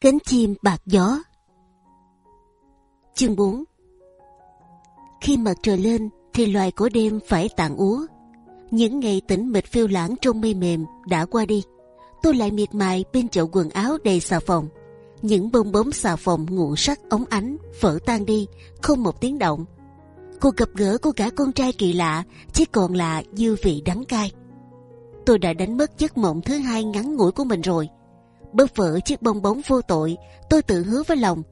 Cánh chim bạc gió Chương 4 Khi mặt trời lên thì loài của đêm phải tàn úa. Những ngày tĩnh mịch phiêu lãng trong mây mềm đã qua đi. Tôi lại miệt mài bên chậu quần áo đầy xà phòng. Những bông bóng xà phòng ngủ sắc ống ánh vỡ tan đi, không một tiếng động. Cuộc gặp gỡ của cả con trai kỳ lạ chỉ còn là dư vị đắng cay. Tôi đã đánh mất giấc mộng thứ hai ngắn ngủi của mình rồi bóp vỡ chiếc bong bóng vô tội, tôi tự hứa với lòng,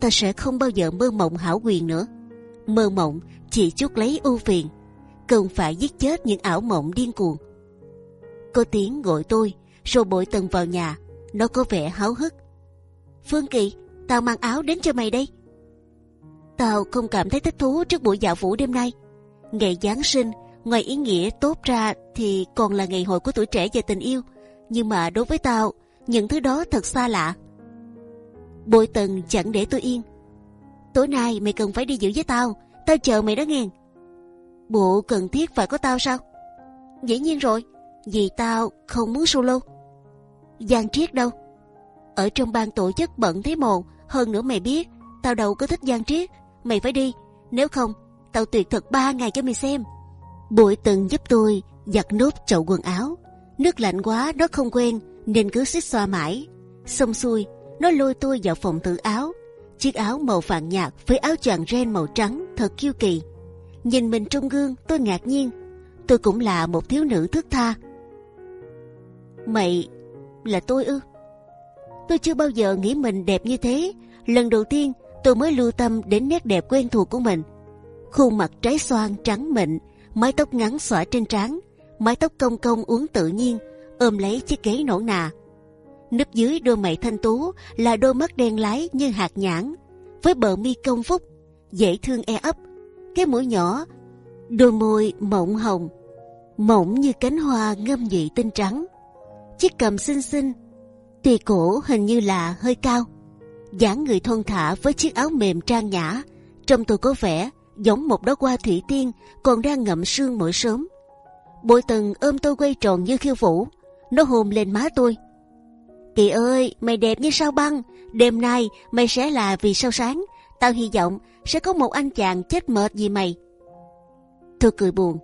ta sẽ không bao giờ mơ mộng hảo quyền nữa. Mơ mộng chỉ chút lấy ưu phiền, cần phải giết chết những ảo mộng điên cuồng. Có tiếng gọi tôi, rồi bội tần vào nhà, nó có vẻ háo hức. Phương kỳ, tao mang áo đến cho mày đây. Tao không cảm thấy thích thú trước buổi dạo vũ đêm nay. Ngày giáng sinh, ngoài ý nghĩa tốt ra thì còn là ngày hội của tuổi trẻ và tình yêu. Nhưng mà đối với tao những thứ đó thật xa lạ. Bội tần chẳng để tôi yên. Tối nay mày cần phải đi giữ với tao, tao chờ mày đó nghe. Bộ cần thiết phải có tao sao? Dĩ nhiên rồi, vì tao không muốn solo. Giang Triết đâu? Ở trong ban tổ chức bận thế mồ, hơn nữa mày biết, tao đâu có thích Giang Triết, mày phải đi, nếu không, tao tuyệt thật ba ngày cho mày xem. Bội tần giúp tôi giặt nốt chậu quần áo, nước lạnh quá nó không quen nên cứ xích xoa mãi. Xong xuôi, nó lôi tôi vào phòng tự áo. Chiếc áo màu vàng nhạt với áo choàng ren màu trắng thật kiêu kỳ. Nhìn mình trong gương, tôi ngạc nhiên. Tôi cũng là một thiếu nữ thức tha. Mày là tôi ư? Tôi chưa bao giờ nghĩ mình đẹp như thế. Lần đầu tiên tôi mới lưu tâm đến nét đẹp quen thuộc của mình. Khuôn mặt trái xoan trắng mịn, mái tóc ngắn xõa trên trán, mái tóc cong cong uốn tự nhiên ôm lấy chiếc ghế nổ nà. Nấp dưới đôi mày thanh tú là đôi mắt đen lái như hạt nhãn, với bờ mi công phúc, dễ thương e ấp, cái mũi nhỏ, đôi môi mộng hồng, mỏng như cánh hoa ngâm nhị tinh trắng. Chiếc cầm xinh xinh, tùy cổ hình như là hơi cao, dáng người thon thả với chiếc áo mềm trang nhã, trông tôi có vẻ giống một đóa hoa thủy tiên còn đang ngậm sương mỗi sớm. Bội tần ôm tôi quay tròn như khiêu vũ, nó hôn lên má tôi. Kỳ ơi, mày đẹp như sao băng. Đêm nay mày sẽ là vì sao sáng. Tao hy vọng sẽ có một anh chàng chết mệt vì mày. Tôi cười buồn.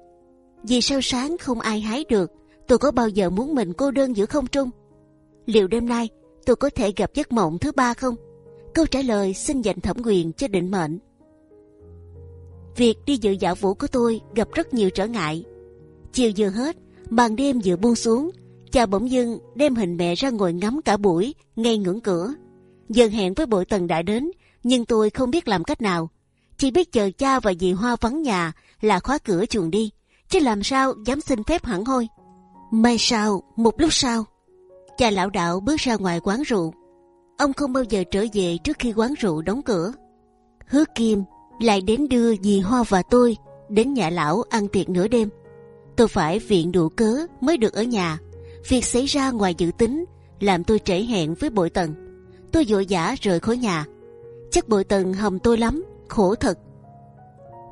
Vì sao sáng không ai hái được. Tôi có bao giờ muốn mình cô đơn giữa không trung? Liệu đêm nay tôi có thể gặp giấc mộng thứ ba không? Câu trả lời xin dành thẩm quyền cho định mệnh. Việc đi dự dạo vũ của tôi gặp rất nhiều trở ngại. Chiều vừa hết, màn đêm vừa buông xuống, cha bỗng dưng đem hình mẹ ra ngồi ngắm cả buổi, ngay ngưỡng cửa. Giờ hẹn với bội tần đã đến, nhưng tôi không biết làm cách nào. Chỉ biết chờ cha và dì hoa vắng nhà là khóa cửa chuồng đi, chứ làm sao dám xin phép hẳn hoi. Mai sau, một lúc sau, cha lão đạo bước ra ngoài quán rượu. Ông không bao giờ trở về trước khi quán rượu đóng cửa. Hứa kim lại đến đưa dì hoa và tôi đến nhà lão ăn tiệc nửa đêm. Tôi phải viện đủ cớ mới được ở nhà. Việc xảy ra ngoài dự tính làm tôi trễ hẹn với bội tần. Tôi vội vã rời khỏi nhà. Chắc bội tần hầm tôi lắm, khổ thật.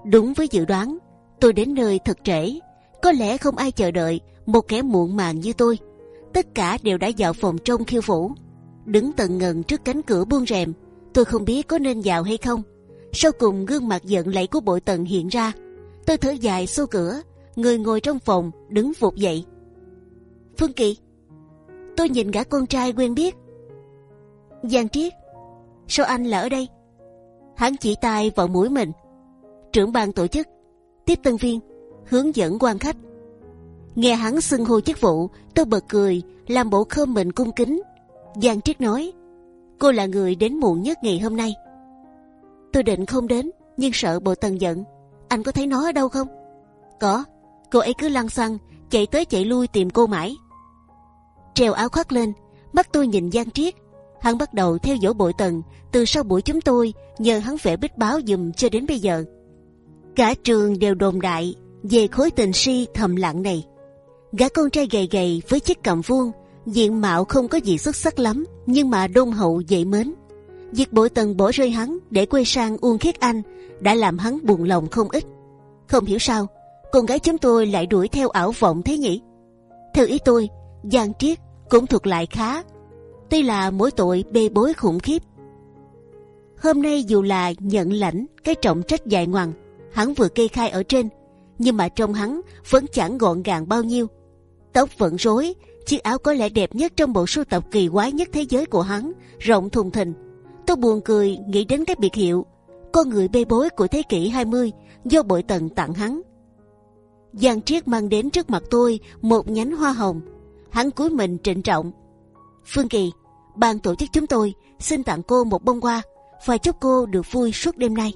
Đúng với dự đoán, tôi đến nơi thật trễ. Có lẽ không ai chờ đợi một kẻ muộn màng như tôi. Tất cả đều đã vào phòng trong khiêu vũ. Đứng tận ngần trước cánh cửa buông rèm, tôi không biết có nên vào hay không. Sau cùng gương mặt giận lẫy của bội tần hiện ra. Tôi thở dài xô cửa, người ngồi trong phòng đứng vụt dậy Phương Kỳ. Tôi nhìn gã con trai quen biết. Giang Triết, Sao anh là ở đây? Hắn chỉ tay vào mũi mình. Trưởng ban tổ chức, Tiếp tân viên, Hướng dẫn quan khách. Nghe hắn xưng hô chức vụ, Tôi bật cười, Làm bộ khơm mình cung kính. Giang Triết nói, Cô là người đến muộn nhất ngày hôm nay. Tôi định không đến, Nhưng sợ bộ tần giận. Anh có thấy nó ở đâu không? Có, Cô ấy cứ lăn xăng, Chạy tới chạy lui tìm cô mãi treo áo khoác lên. Mắt tôi nhìn giang triết. Hắn bắt đầu theo dõi bội tần. Từ sau buổi chúng tôi, nhờ hắn vẽ bích báo dùm cho đến bây giờ. Cả trường đều đồn đại về khối tình si thầm lặng này. Gã con trai gầy gầy với chiếc cằm vuông, diện mạo không có gì xuất sắc lắm, nhưng mà đôn hậu dễ mến. Việc bội tần bỏ rơi hắn để quay sang uông khiết anh đã làm hắn buồn lòng không ít. Không hiểu sao, con gái chúng tôi lại đuổi theo ảo vọng thế nhỉ? Theo ý tôi, giang triết cũng thuộc lại khá. Tuy là mỗi tội bê bối khủng khiếp. Hôm nay dù là nhận lãnh cái trọng trách dài ngoằng, hắn vừa kê khai ở trên, nhưng mà trong hắn vẫn chẳng gọn gàng bao nhiêu. Tóc vẫn rối, chiếc áo có lẽ đẹp nhất trong bộ sưu tập kỳ quái nhất thế giới của hắn, rộng thùng thình. Tôi buồn cười nghĩ đến cái biệt hiệu con người bê bối của thế kỷ 20 do bội tần tặng hắn. Giang Triết mang đến trước mặt tôi một nhánh hoa hồng. Hắn cúi mình trịnh trọng. Phương Kỳ, ban tổ chức chúng tôi xin tặng cô một bông hoa và chúc cô được vui suốt đêm nay.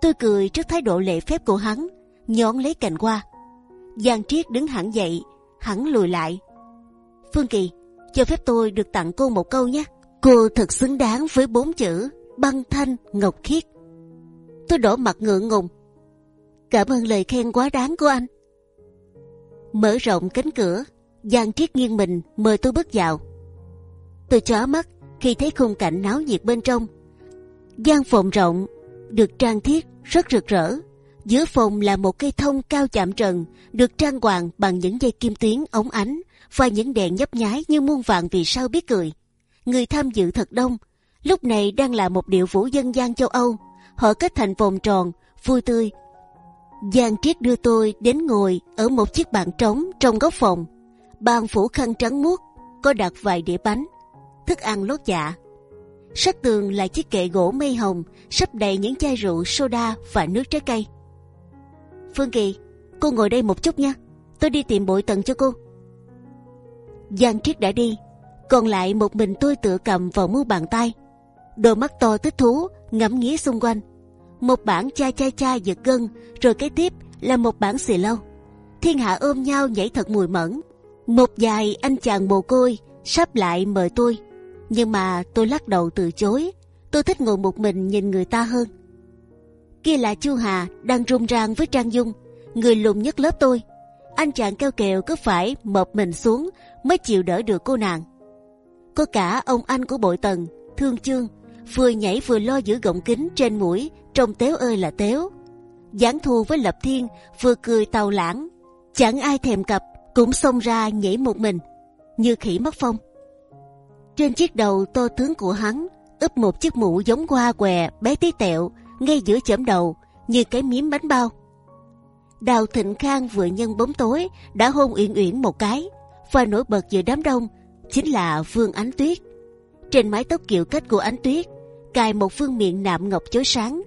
Tôi cười trước thái độ lễ phép của hắn, nhón lấy cành hoa. Giang Triết đứng hẳn dậy, hắn lùi lại. Phương Kỳ, cho phép tôi được tặng cô một câu nhé. Cô thật xứng đáng với bốn chữ băng thanh ngọc khiết. Tôi đổ mặt ngượng ngùng. Cảm ơn lời khen quá đáng của anh. Mở rộng cánh cửa, Giang Triết nghiêng mình mời tôi bước vào. Tôi chóa mắt khi thấy khung cảnh náo nhiệt bên trong. gian phòng rộng, được trang thiết rất rực rỡ. Giữa phòng là một cây thông cao chạm trần, được trang hoàng bằng những dây kim tuyến ống ánh và những đèn nhấp nháy như muôn vàng vì sao biết cười. Người tham dự thật đông. Lúc này đang là một điệu vũ dân gian châu Âu. Họ kết thành vòng tròn, vui tươi. Giang Triết đưa tôi đến ngồi ở một chiếc bàn trống trong góc phòng. Bàn phủ khăn trắng muốt, có đặt vài đĩa bánh, thức ăn lót dạ. Sát tường là chiếc kệ gỗ mây hồng, sắp đầy những chai rượu, soda và nước trái cây. Phương Kỳ, cô ngồi đây một chút nha, tôi đi tìm bội tần cho cô. Giang Triết đã đi, còn lại một mình tôi tựa cầm vào mu bàn tay, đôi mắt to thích thú ngắm nghía xung quanh. Một bản cha cha cha giật gân, rồi kế tiếp là một bản xì lâu. Thiên hạ ôm nhau nhảy thật mùi mẫn. Một vài anh chàng mồ côi sắp lại mời tôi, nhưng mà tôi lắc đầu từ chối. Tôi thích ngồi một mình nhìn người ta hơn. Kia là Chu Hà đang rung rang với Trang Dung, người lùn nhất lớp tôi. Anh chàng keo kèo cứ phải mập mình xuống mới chịu đỡ được cô nàng. Có cả ông anh của bội tần, Thương Chương, vừa nhảy vừa lo giữ gọng kính trên mũi, trông téo ơi là téo. Giáng thu với Lập Thiên vừa cười tàu lãng, chẳng ai thèm cặp, cũng xông ra nhảy một mình, như khỉ mất phong. Trên chiếc đầu to tướng của hắn ướp một chiếc mũ giống hoa què bé tí tẹo ngay giữa chấm đầu như cái miếng bánh bao. Đào Thịnh Khang vừa nhân bóng tối đã hôn uyển uyển một cái và nổi bật giữa đám đông chính là Vương Ánh Tuyết. Trên mái tóc kiệu cách của Ánh Tuyết cài một phương miệng nạm ngọc chói sáng.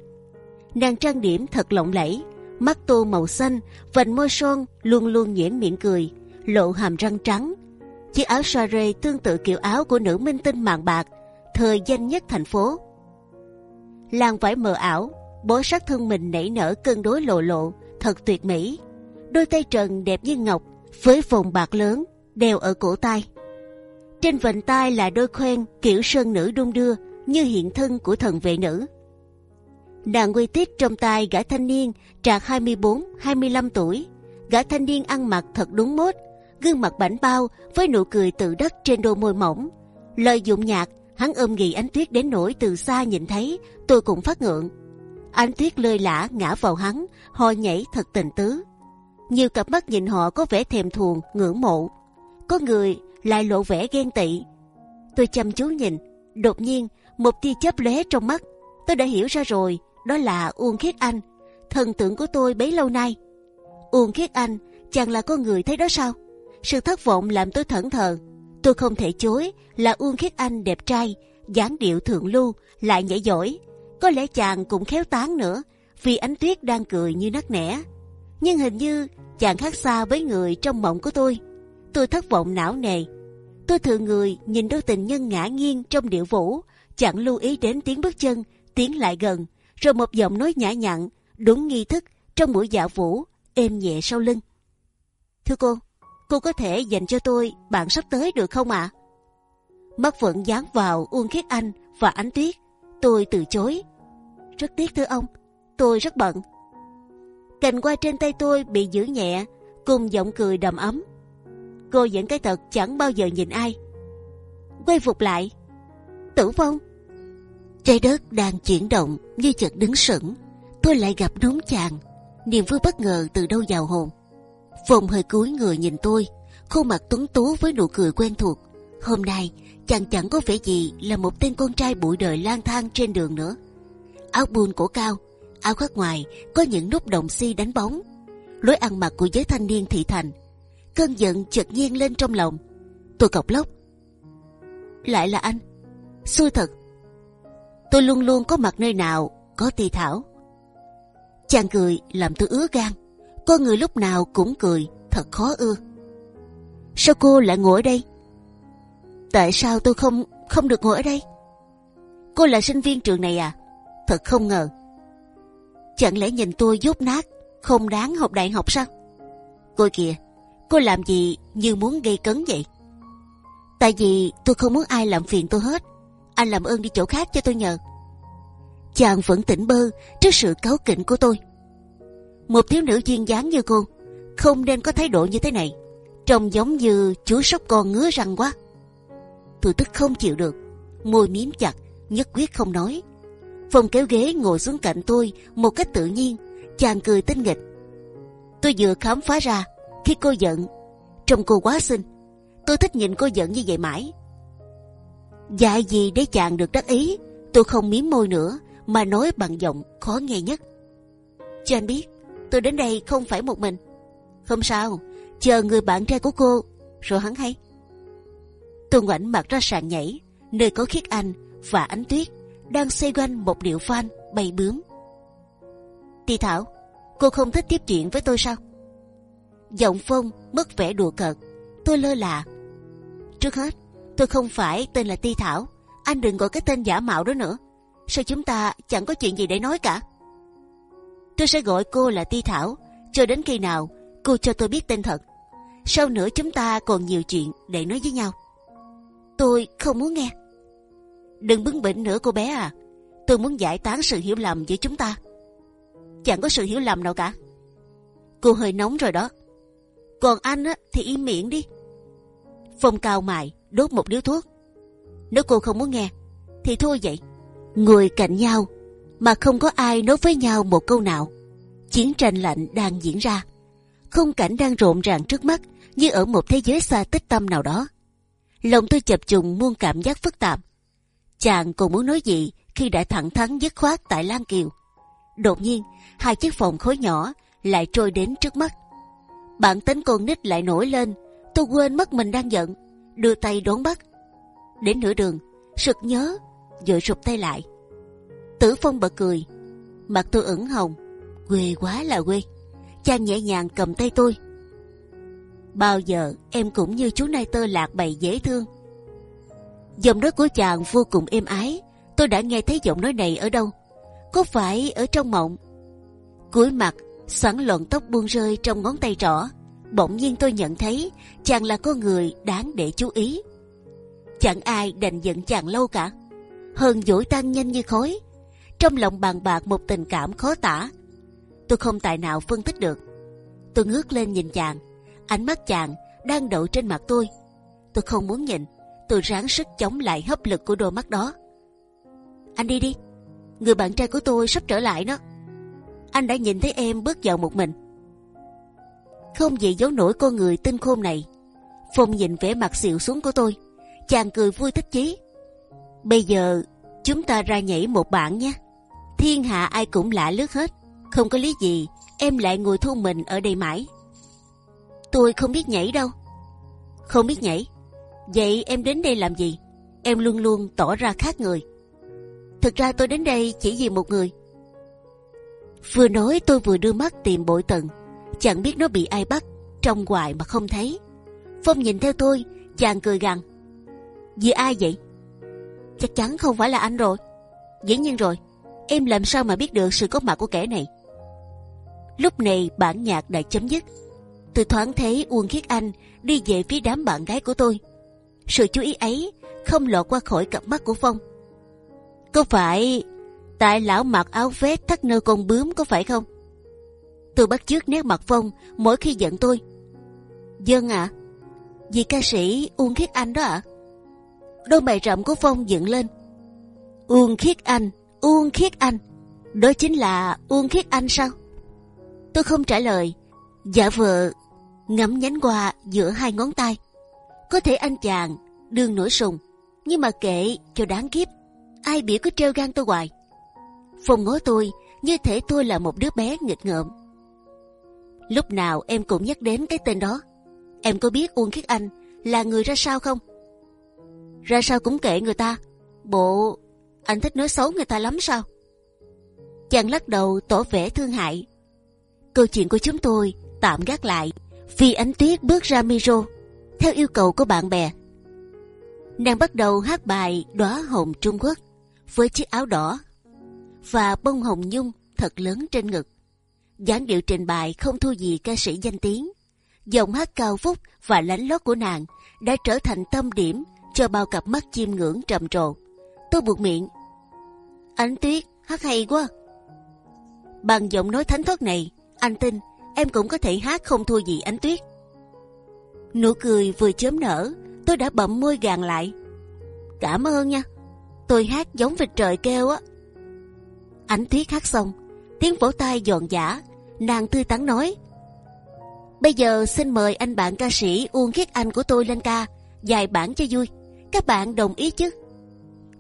Nàng trang điểm thật lộng lẫy, mắt tô màu xanh, vành môi son luôn luôn nhếch miệng cười, lộ hàm răng trắng. Chiếc áo soiree tương tự kiểu áo của nữ minh tinh mạng bạc, thời danh nhất thành phố. Làn vải mờ ảo, bó sát thân mình nảy nở cân đối lộ lộ, thật tuyệt mỹ. Đôi tay trần đẹp như ngọc, với vòng bạc lớn đeo ở cổ tay. Trên vành tay là đôi khoen kiểu sơn nữ đung đưa như hiện thân của thần vệ nữ. Nàng quy tích trong tay gã thanh niên trạc 24-25 tuổi. Gã thanh niên ăn mặc thật đúng mốt, gương mặt bảnh bao với nụ cười tự đắc trên đôi môi mỏng. Lời dụng nhạc, hắn ôm ghì ánh tuyết đến nỗi từ xa nhìn thấy tôi cũng phát ngượng. Ánh tuyết lơi lả ngã vào hắn, ho nhảy thật tình tứ. Nhiều cặp mắt nhìn họ có vẻ thèm thuồng, ngưỡng mộ. Có người lại lộ vẻ ghen tị. Tôi chăm chú nhìn, đột nhiên một tia chớp lóe trong mắt. Tôi đã hiểu ra rồi, đó là Uông Khiết Anh, thần tượng của tôi bấy lâu nay. Uông Khiết Anh, chàng là con người thế đó sao? Sự thất vọng làm tôi thẫn thờ. Tôi không thể chối là Uông Khiết Anh đẹp trai, dáng điệu thượng lưu, lại nhảy giỏi. Có lẽ chàng cũng khéo tán nữa, vì ánh tuyết đang cười như nắc nẻ. Nhưng hình như chàng khác xa với người trong mộng của tôi. Tôi thất vọng não nề. Tôi thường người nhìn đôi tình nhân ngã nghiêng trong điệu vũ, chẳng lưu ý đến tiếng bước chân tiến lại gần, rồi một giọng nói nhã nhặn, đúng nghi thức trong buổi dạ vũ, êm nhẹ sau lưng. Thưa cô, cô có thể dành cho tôi bạn sắp tới được không ạ? À? Mắt vẫn dán vào Uông Khiết Anh và Ánh Tuyết. Tôi từ chối. Rất tiếc thưa ông, tôi rất bận. Cành qua trên tay tôi bị giữ nhẹ, cùng giọng cười đầm ấm. Cô vẫn cái thật chẳng bao giờ nhìn ai. Quay phục lại. Tử vong. Trái đất đang chuyển động như chợt đứng sững. Tôi lại gặp đúng chàng. Niềm vui bất ngờ từ đâu vào hồn. Phong hơi cúi người nhìn tôi, khuôn mặt tuấn tú với nụ cười quen thuộc. Hôm nay chàng chẳng có vẻ gì là một tên con trai bụi đời lang thang trên đường nữa. Áo buôn cổ cao, áo khoác ngoài có những nút đồng si đánh bóng. Lối ăn mặc của giới thanh niên thị thành. Cơn giận chợt nhiên lên trong lòng. Tôi cọc lóc. Lại là anh. Xui thật. Tôi luôn luôn có mặt nơi nào có ti thảo. Chàng cười làm tôi ứa gan. Con người lúc nào cũng cười, thật khó ưa. Sao cô lại ngồi ở đây? Tại sao tôi không không được ngồi ở đây? Cô là sinh viên trường này à? Thật không ngờ. Chẳng lẽ nhìn tôi dốt nát, không đáng học đại học sao? Cô kìa, cô làm gì như muốn gây cấn vậy? Tại vì tôi không muốn ai làm phiền tôi hết. Anh làm ơn đi chỗ khác cho tôi nhờ. Chàng vẫn tỉnh bơ trước sự cáu kỉnh của tôi. Một thiếu nữ duyên dáng như cô, không nên có thái độ như thế này. Trông giống như chú sóc con ngứa răng quá. Tôi tức không chịu được, môi miếm chặt, nhất quyết không nói. Phong kéo ghế ngồi xuống cạnh tôi một cách tự nhiên, chàng cười tinh nghịch. Tôi vừa khám phá ra khi cô giận, trông cô quá xinh. Tôi thích nhìn cô giận như vậy mãi. Dạy gì để chàng được đắc ý, tôi không miếm môi nữa mà nói bằng giọng khó nghe nhất. Cho anh biết, tôi đến đây không phải một mình. Không sao, chờ người bạn trai của cô, rồi hắn hay. Tôi ngoảnh mặt ra sàn nhảy, nơi có khiết anh và ánh tuyết đang xoay quanh một điệu phan bay bướm. Ti Thảo, cô không thích tiếp chuyện với tôi sao? Giọng Phong mất vẻ đùa cợt. Tôi lơ là. Trước hết, tôi không phải tên là Ti Thảo. Anh đừng gọi cái tên giả mạo đó nữa. Sao chúng ta chẳng có chuyện gì để nói cả? Tôi sẽ gọi cô là Ti Thảo cho đến khi nào cô cho tôi biết tên thật. Sau nữa chúng ta còn nhiều chuyện để nói với nhau. Tôi không muốn nghe. Đừng bướng bỉnh nữa cô bé à. Tôi muốn giải tán sự hiểu lầm giữa chúng ta. Chẳng có sự hiểu lầm nào cả. Cô hơi nóng rồi đó. Còn anh á, thì im miệng đi. Phong cao mài đốt một điếu thuốc. Nếu cô không muốn nghe, thì thôi vậy. Người cạnh nhau mà không có ai nói với nhau một câu nào. Chiến tranh lạnh đang diễn ra, khung cảnh đang rộn ràng trước mắt như ở một thế giới xa tích tâm nào đó. Lòng tôi chập trùng muôn cảm giác phức tạp. Chàng còn muốn nói gì khi đã thẳng thắn dứt khoát tại Lan Kiều. Đột nhiên, hai chiếc phòng khối nhỏ lại trôi đến trước mắt. Bản tính con nít lại nổi lên. Tôi quên mất mình đang giận, đưa tay đón bắt. Đến nửa đường, sực nhớ, vội rụt tay lại. Tử Phong bật cười, mặt tôi ửng hồng, quê quá là quê. Chàng nhẹ nhàng cầm tay tôi. Bao giờ em cũng như chú nai tơ lạc bày dễ thương. Giọng nói của chàng vô cùng êm ái. Tôi đã nghe thấy giọng nói này ở đâu? Có phải ở trong mộng? cúi mặt, xoắn lọn tóc buông rơi trong ngón tay trỏ. Bỗng nhiên tôi nhận thấy chàng là con người đáng để chú ý. Chẳng ai đành giận chàng lâu cả. Hơn dỗi tan nhanh như khói trong lòng bàn bạc một tình cảm khó tả. Tôi không tài nào phân tích được. Tôi ngước lên nhìn chàng, ánh mắt chàng đang đậu trên mặt tôi. Tôi không muốn nhìn, tôi ráng sức chống lại hấp lực của đôi mắt đó. Anh đi đi, người bạn trai của tôi sắp trở lại đó. Anh đã nhìn thấy em bước vào một mình. Không gì giấu nổi con người tinh khôn này. Phong nhìn vẻ mặt xịu xuống của tôi, chàng cười vui thích chí. Bây giờ chúng ta ra nhảy một bản nhé. Thiên hạ ai cũng lạ lướt hết. Không có lý gì em lại ngồi thu mình ở đây mãi. Tôi không biết nhảy đâu. Không biết nhảy. Vậy em đến đây làm gì? Em luôn luôn tỏ ra khác người. Thực ra tôi đến đây chỉ vì một người. Vừa nói tôi vừa đưa mắt tìm bội tần chẳng biết nó bị ai bắt trong hoài mà không thấy. Phong nhìn theo tôi, chàng cười gằn. Vì ai vậy? Chắc chắn không phải là anh rồi. Dĩ nhiên rồi, em làm sao mà biết được sự có mặt của kẻ này? Lúc này bản nhạc đã chấm dứt. Tôi thoáng thấy uông khiết anh đi về phía đám bạn gái của tôi. Sự chú ý ấy không lọt qua khỏi cặp mắt của phong. Có phải tại lão mặc áo vest thắt nơ con bướm có phải không? Tôi bắt chước nét mặt phong mỗi khi giận tôi dân ạ à, vì ca sĩ uông khiết anh đó ạ à? đôi mày rậm của phong dựng lên uông khiết anh Uông Khiết Anh, đó chính là Uông Khiết Anh sao? Tôi không trả lời, giả vờ ngắm nhánh hoa giữa hai ngón tay. Có thể anh chàng đương nổi sùng, nhưng mà kệ cho đáng kiếp, ai biểu cứ treo gan tôi hoài. Phong ngó tôi như thể tôi là một đứa bé nghịch ngợm. Lúc nào em cũng nhắc đến cái tên đó. Em có biết Uông Khiết Anh là người ra sao không? Ra sao cũng kệ người ta. Bộ, anh thích nói xấu người ta lắm sao? Chàng lắc đầu tỏ vẻ thương hại. Câu chuyện của chúng tôi tạm gác lại vì ánh tuyết bước ra miro, theo yêu cầu của bạn bè. Nàng bắt đầu hát bài đóa hồng Trung Quốc với chiếc áo đỏ và bông hồng nhung thật lớn trên ngực dáng điệu trình bày không thua gì ca sĩ danh tiếng. Giọng hát cao phúc và lánh lót của nàng đã trở thành tâm điểm cho bao cặp mắt chiêm ngưỡng trầm trồ. Tôi buộc miệng. Ánh tuyết hát hay quá. Bằng giọng nói thánh thoát này, anh tin em cũng có thể hát không thua gì ánh tuyết. Nụ cười vừa chớm nở, tôi đã bậm môi gàn lại. Cảm ơn nha, tôi hát giống vịt trời kêu á. Ánh tuyết hát xong, tiếng vỗ tay giòn giả, nàng tươi tắn nói: Bây giờ xin mời anh bạn ca sĩ Uông Khiết Anh của tôi lên ca, dài bản cho vui. Các bạn đồng ý chứ?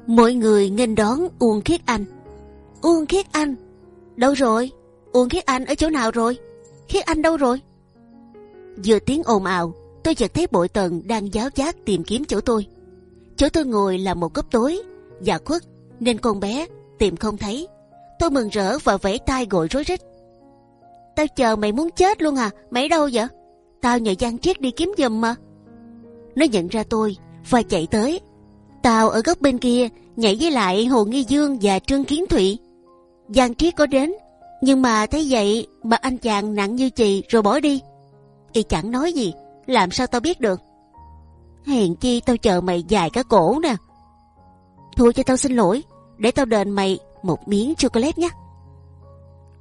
Mọi người nghênh đón Uông Khiết Anh. Uông Khiết Anh, đâu rồi? Uông Khiết Anh ở chỗ nào rồi? Khiết Anh đâu rồi? Vừa tiếng ồn ào, tôi chợt thấy bội tần đang giáo giác tìm kiếm chỗ tôi. Chỗ tôi ngồi là một góc tối, và khuất nên con bé tìm không thấy. Tôi mừng rỡ và vẫy tay gọi rối rít. Tao chờ mày muốn chết luôn à? Mày đâu vậy? Tao nhờ Giang Triết đi kiếm giùm mà. Nó nhận ra tôi và chạy tới. Tao ở góc bên kia nhảy với lại Hồ Nghi Dương và Trương Kiến Thụy. Giang Triết có đến, nhưng mà thấy vậy mà anh chàng nặng như chì rồi bỏ đi. Y chẳng nói gì, làm sao tao biết được? Hèn chi tao chờ mày dài cả cổ nè. Thôi cho tao xin lỗi, để tao đền mày một miếng chocolate nhé.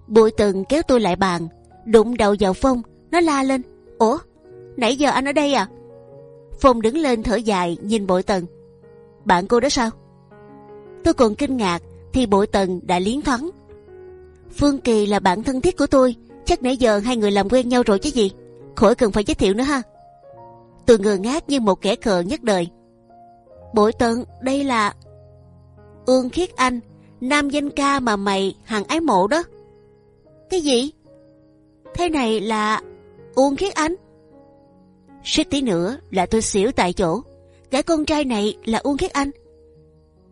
Bụi từng kéo tôi lại bàn, đụng đầu vào Phong, nó la lên. Ủa, nãy giờ anh ở đây à? Phong đứng lên thở dài nhìn bội tần. Bạn cô đó sao? Tôi còn kinh ngạc thì bội tần đã liến thoáng. Phương Kỳ là bạn thân thiết của tôi, chắc nãy giờ hai người làm quen nhau rồi chứ gì? Khỏi cần phải giới thiệu nữa ha. Tôi ngơ ngác như một kẻ khờ nhất đời. Bội tần, đây là Ương Khiết Anh, nam danh ca mà mày, hằng ái mộ đó. Cái gì? Thế này là Uông Khiết Anh? Suýt tí nữa là tôi xỉu tại chỗ. Gã con trai này là Uông Khiết Anh.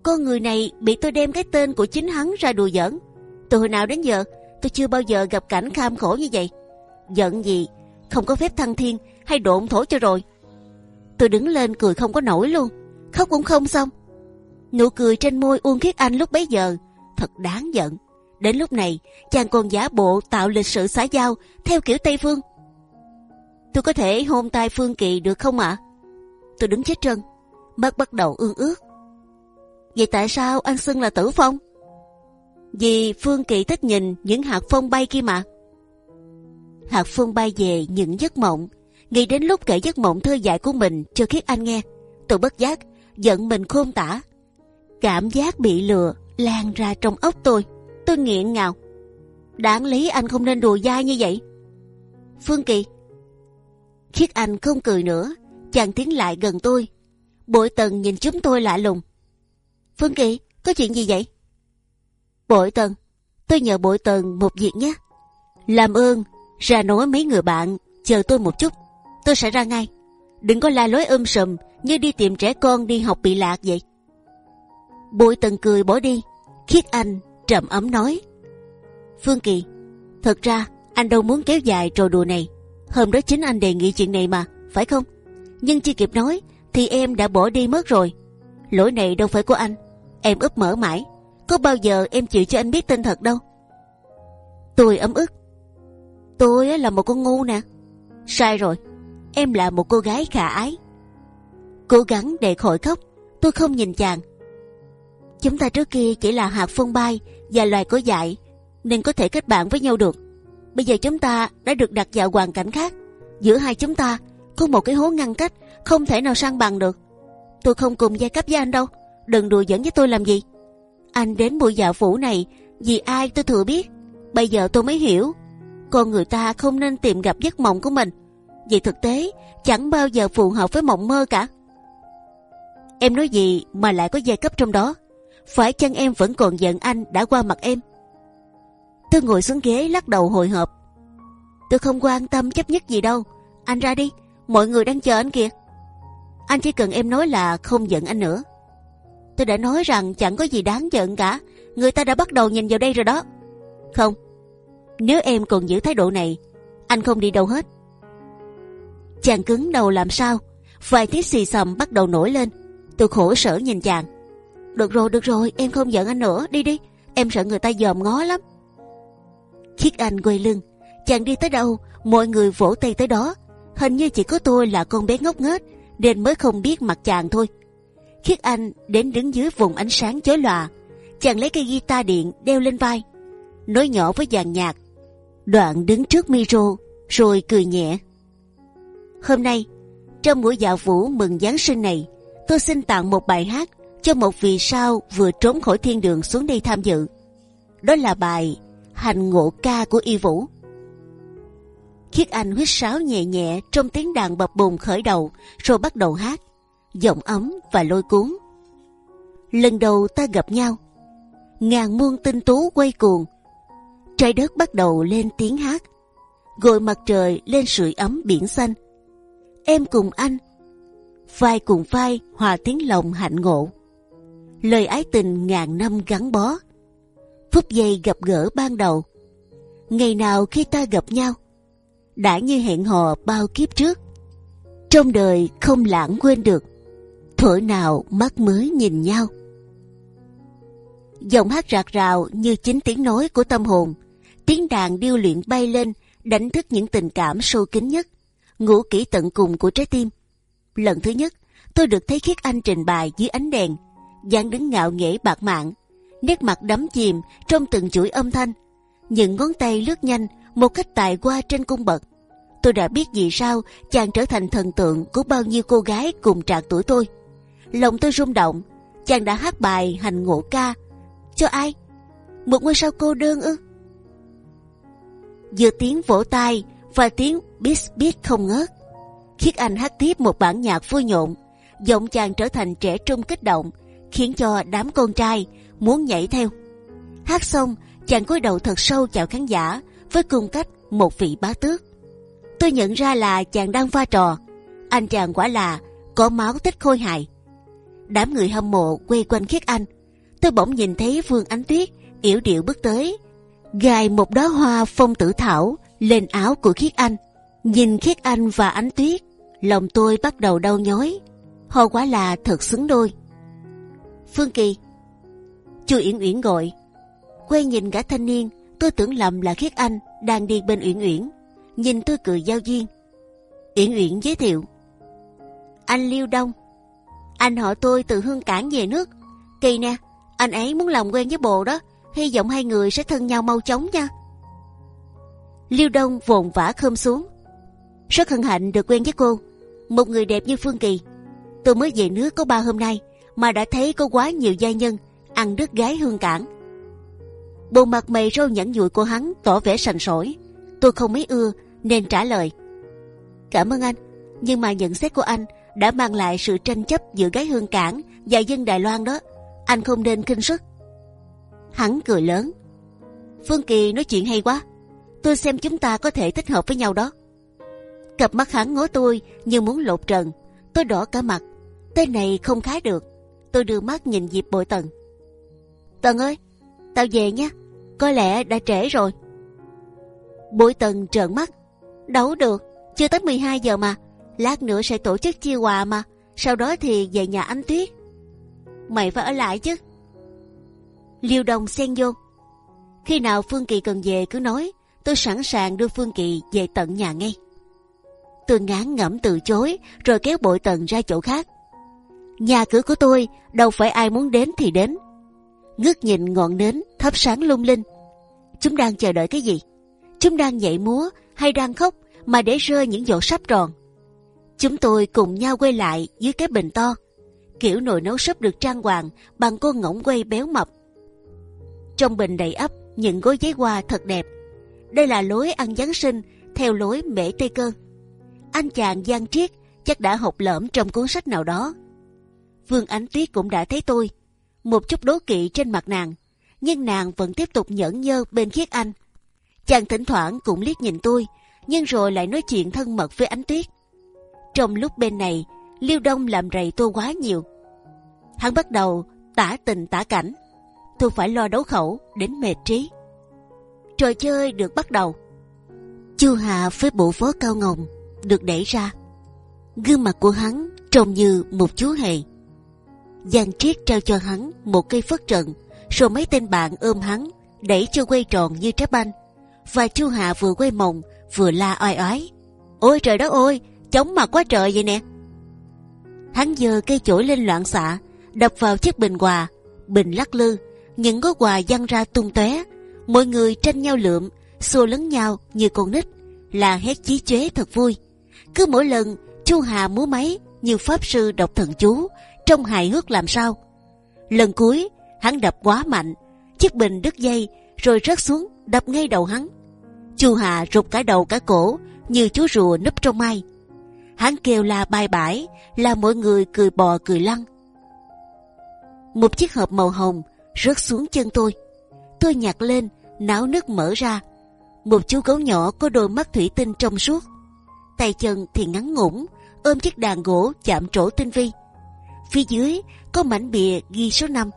Con người này bị tôi đem cái tên của chính hắn ra đùa giỡn. Từ hồi nào đến giờ, tôi chưa bao giờ gặp cảnh kham khổ như vậy. Giận gì? Không có phép thăng thiên hay độn thổ cho rồi. Tôi đứng lên cười không có nổi luôn. Khóc cũng không xong. Nụ cười trên môi Uông Khiết Anh lúc bấy giờ thật đáng giận. Đến lúc này, chàng còn giả bộ tạo lịch sự xã giao theo kiểu Tây Phương. Tôi có thể hôn tay Phương Kỳ được không ạ? Tôi đứng chết chân, mắt bắt đầu ương ướt. Vậy tại sao anh xưng là Tử Phong? Vì Phương Kỳ thích nhìn những hạt phong bay kia mà. Hạt phong bay về những giấc mộng, nghĩ đến lúc kể giấc mộng thơ dại của mình cho khiết anh nghe. Tôi bất giác giận mình khôn tả, cảm giác bị lừa lan ra trong ốc tôi. Tôi nghiện ngào. Đáng lý anh không nên đùa dai như vậy. Phương Kỳ. Khiết Anh không cười nữa, chàng tiến lại gần tôi. Bội Tần nhìn chúng tôi lạ lùng. Phương Kỳ, có chuyện gì vậy? Bội Tần, tôi nhờ Bội Tần một việc nhé. Làm ơn, ra nói mấy người bạn, chờ tôi một chút, tôi sẽ ra ngay. Đừng có la lối ôm sùm như đi tìm trẻ con đi học bị lạc vậy. Bội Tần cười bỏ đi, Khiết Anh trầm ấm nói. Phương kỳ thật ra anh đâu muốn kéo dài trò đùa này. Hôm đó chính anh đề nghị chuyện này mà phải không? Nhưng chưa kịp nói thì em đã bỏ đi mất rồi. Lỗi này đâu phải của anh. Em úp mở mãi. Có bao giờ em chịu cho anh biết tên thật đâu? Tôi ấm ức. Tôi là một con ngu nè. Sai rồi. Em là một cô gái khả ái. Cố gắng để khỏi khóc. Tôi không nhìn chàng chúng ta trước kia chỉ là hạt phân bay và loài có dại, nên có thể kết bạn với nhau được. Bây giờ chúng ta đã được đặt vào hoàn cảnh khác. Giữa hai chúng ta, có một cái hố ngăn cách không thể nào sang bằng được. Tôi không cùng giai cấp với anh đâu. Đừng đùa giỡn với tôi làm gì. Anh đến buổi dạ phủ này vì ai tôi thừa biết. Bây giờ tôi mới hiểu. Con người ta không nên tìm gặp giấc mộng của mình. Vì thực tế, chẳng bao giờ phù hợp với mộng mơ cả. Em nói gì mà lại có giai cấp trong đó? Phải chăng em vẫn còn giận anh đã qua mặt em? Tôi ngồi xuống ghế lắc đầu hồi hộp. Tôi không quan tâm chấp nhất gì đâu. Anh ra đi, mọi người đang chờ anh kìa. Anh chỉ cần em nói là không giận anh nữa. Tôi đã nói rằng chẳng có gì đáng giận cả. Người ta đã bắt đầu nhìn vào đây rồi đó. Không, nếu em còn giữ thái độ này, anh không đi đâu hết. Chàng cứng đầu làm sao? Vài tiếng xì xầm bắt đầu nổi lên. Tôi khổ sở nhìn chàng. Được rồi, được rồi, em không giận anh nữa, đi đi. Em sợ người ta dòm ngó lắm. Khiết Anh quay lưng, chàng đi tới đâu, mọi người vỗ tay tới đó. Hình như chỉ có tôi là con bé ngốc nghếch, nên mới không biết mặt chàng thôi. Khiết Anh đến đứng dưới vùng ánh sáng chói lòa, chàng lấy cây guitar điện đeo lên vai, nói nhỏ với dàn nhạc. Đoạn đứng trước micro, rồi cười nhẹ. Hôm nay, trong buổi dạo vũ mừng Giáng sinh này, tôi xin tặng một bài hát cho một vì sao vừa trốn khỏi thiên đường xuống đây tham dự. Đó là bài Hành Ngộ Ca của Y Vũ. Khiết Anh huýt sáo nhẹ nhẹ trong tiếng đàn bập bùng khởi đầu, rồi bắt đầu hát, giọng ấm và lôi cuốn. Lần đầu ta gặp nhau, ngàn muôn tinh tú quay cuồng, trái đất bắt đầu lên tiếng hát, gội mặt trời lên sưởi ấm biển xanh. Em cùng anh, vai cùng vai hòa tiếng lòng hạnh ngộ. Lời ái tình ngàn năm gắn bó, phút giây gặp gỡ ban đầu. Ngày nào khi ta gặp nhau, đã như hẹn hò bao kiếp trước. Trong đời không lãng quên được, thuở nào mắt mới nhìn nhau. Giọng hát rạc rào như chính tiếng nói của tâm hồn, tiếng đàn điêu luyện bay lên, đánh thức những tình cảm sâu kín nhất, ngủ kỹ tận cùng của trái tim. Lần thứ nhất, tôi được thấy Khiết Anh trình bày dưới ánh đèn, dáng đứng ngạo nghễ bạc mạng, nét mặt đắm chìm trong từng chuỗi âm thanh, những ngón tay lướt nhanh một cách tài qua trên cung bậc. Tôi đã biết vì sao chàng trở thành thần tượng của bao nhiêu cô gái cùng trạc tuổi tôi. Lòng tôi rung động, chàng đã hát bài hành ngộ ca cho ai? Một ngôi sao cô đơn ư? Giữa tiếng vỗ tay và tiếng bis bis không ngớt. Khiết Anh hát tiếp một bản nhạc vui nhộn, giọng chàng trở thành trẻ trung kích động, khiến cho đám con trai muốn nhảy theo. Hát xong, chàng cúi đầu thật sâu chào khán giả với cung cách một vị bá tước. Tôi nhận ra là chàng đang pha trò. Anh chàng quả là có máu tích khôi hài. Đám người hâm mộ quay quanh khiết anh. Tôi bỗng nhìn thấy Vương Ánh Tuyết yểu điệu bước tới, gài một đóa hoa phong tử thảo lên áo của khiết anh. Nhìn khiết anh và Ánh Tuyết, lòng tôi bắt đầu đau nhói. Họ quả là thật xứng đôi. Phương Kỳ, Chu Uyển Uyển gọi. Quay nhìn gã thanh niên, tôi tưởng lầm là khiết anh đang đi bên Uyển Uyển nhìn tôi cười giao duyên. Uyển Uyển giới thiệu. Anh Liêu Đông, anh họ tôi từ hương cảng về nước. Kỳ nè, anh ấy muốn làm quen với bồ đó, hy vọng hai người sẽ thân nhau mau chóng nha. Liêu Đông vồn vã khom xuống. Rất hân hạnh được quen với cô, một người đẹp như Phương Kỳ. Tôi mới về nước có ba hôm nay mà đã thấy có quá nhiều gia nhân ăn đứt gái hương cảng. Bộ mặt mày râu nhẵn nhụi của hắn tỏ vẻ sành sỏi. Tôi không mấy ưa nên trả lời. Cảm ơn anh, nhưng mà nhận xét của anh đã mang lại sự tranh chấp giữa gái hương cảng và dân Đài Loan đó. Anh không nên kinh sức. Hắn cười lớn. Phương Kỳ nói chuyện hay quá. Tôi xem chúng ta có thể thích hợp với nhau đó. Cặp mắt hắn ngó tôi như muốn lột trần. Tôi đỏ cả mặt. Tên này không khá được. Tôi đưa mắt nhìn dịp bội tần. Tần ơi, tao về nhé. Có lẽ đã trễ rồi. Bội tần trợn mắt. Đấu được, chưa tới 12 giờ mà. Lát nữa sẽ tổ chức chia quà mà. Sau đó thì về nhà anh Tuyết. Mày phải ở lại chứ. Liêu Đồng xen vô. Khi nào Phương Kỳ cần về cứ nói. Tôi sẵn sàng đưa Phương Kỳ về tận nhà ngay. Tôi ngán ngẩm từ chối rồi kéo bội tần ra chỗ khác. Nhà cửa của tôi, đâu phải ai muốn đến thì đến. Ngước nhìn ngọn nến, thắp sáng lung linh. Chúng đang chờ đợi cái gì? Chúng đang nhảy múa hay đang khóc mà để rơi những giọt sắp tròn. Chúng tôi cùng nhau quay lại dưới cái bình to. Kiểu nồi nấu súp được trang hoàng bằng con ngỗng quay béo mập. Trong bình đầy ấp những gói giấy hoa thật đẹp. Đây là lối ăn Giáng sinh theo lối mễ Tây Cơ. Anh chàng Giang Triết chắc đã học lỡm trong cuốn sách nào đó. Vương Ánh Tuyết cũng đã thấy tôi, một chút đố kỵ trên mặt nàng, nhưng nàng vẫn tiếp tục nhẫn nhơ bên khiết anh. Chàng thỉnh thoảng cũng liếc nhìn tôi, nhưng rồi lại nói chuyện thân mật với Ánh Tuyết. Trong lúc bên này, Liêu Đông làm rầy tôi quá nhiều. Hắn bắt đầu tả tình tả cảnh, tôi phải lo đấu khẩu đến mệt trí. Trò chơi được bắt đầu. Chu Hà với bộ vó cao ngồng được đẩy ra. Gương mặt của hắn trông như một chú hề. Giang Triết trao cho hắn một cây phất trận, rồi mấy tên bạn ôm hắn đẩy cho quay tròn như trái banh. Và Chu Hà vừa quay mồng vừa la oai oái. Ôi trời đất ơi, chóng mặt quá trời vậy nè. Hắn giơ cây chổi lên loạn xạ, đập vào chiếc bình quà, bình lắc lư, những gói quà văng ra tung tóe, mọi người tranh nhau lượm, xô lấn nhau như con nít, là hét chí chế thật vui. Cứ mỗi lần Chu Hà múa máy như pháp sư đọc thần chú, trông hài hước làm sao. Lần cuối hắn đập quá mạnh, chiếc bình đứt dây rồi rớt xuống đập ngay đầu hắn. Chu Hà rụt cả đầu cả cổ như chú rùa núp trong mai. Hắn kêu la bài bãi, là mọi người cười bò cười lăn. Một chiếc hộp màu hồng rớt xuống chân tôi. Tôi nhặt lên, náo nước mở ra. Một chú gấu nhỏ có đôi mắt thủy tinh trong suốt, tay chân thì ngắn ngủn, ôm chiếc đàn gỗ chạm trổ tinh vi. Phía dưới có mảnh bìa ghi số 5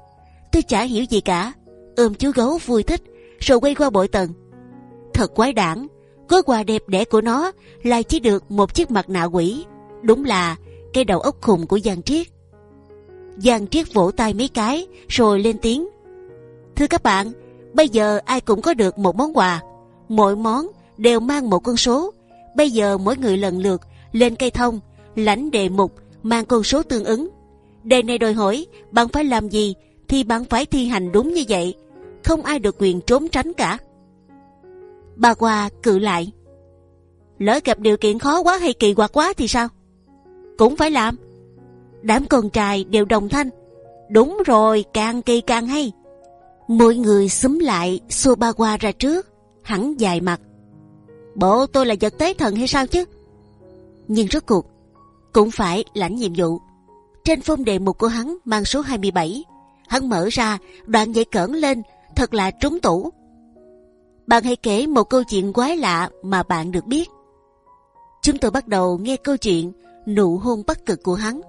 Tôi chả hiểu gì cả, ôm chú gấu vui thích, rồi quay qua bội tần. Thật quái đản, gói quà đẹp đẽ của nó lại chỉ được một chiếc mặt nạ quỷ. Đúng là cái đầu óc khùng của Giang Triết. Giang Triết vỗ tay mấy cái rồi lên tiếng. Thưa các bạn, bây giờ ai cũng có được một món quà. Mỗi món đều mang một con số. Bây giờ mỗi người lần lượt lên cây thông, lãnh đề mục mang con số tương ứng. Đề này đòi hỏi bạn phải làm gì thì bạn phải thi hành đúng như vậy. Không ai được quyền trốn tránh cả. Bà Qua cự lại. Lỡ gặp điều kiện khó quá hay kỳ quặc quá thì sao? Cũng phải làm. Đám con trai đều đồng thanh. Đúng rồi, càng kỳ càng hay. mọi người xúm lại xô ba Qua ra trước, hẳn dài mặt. Bộ tôi là vật tế thần hay sao chứ? Nhưng rốt cuộc cũng phải lãnh nhiệm vụ. Trên phong đề mục của hắn, mang số 27 hắn mở ra, đoạn dây cỡn lên, thật là trúng tủ. Bạn hãy kể một câu chuyện quái lạ mà bạn được biết. Chúng tôi bắt đầu nghe câu chuyện nụ hôn bất cực của hắn.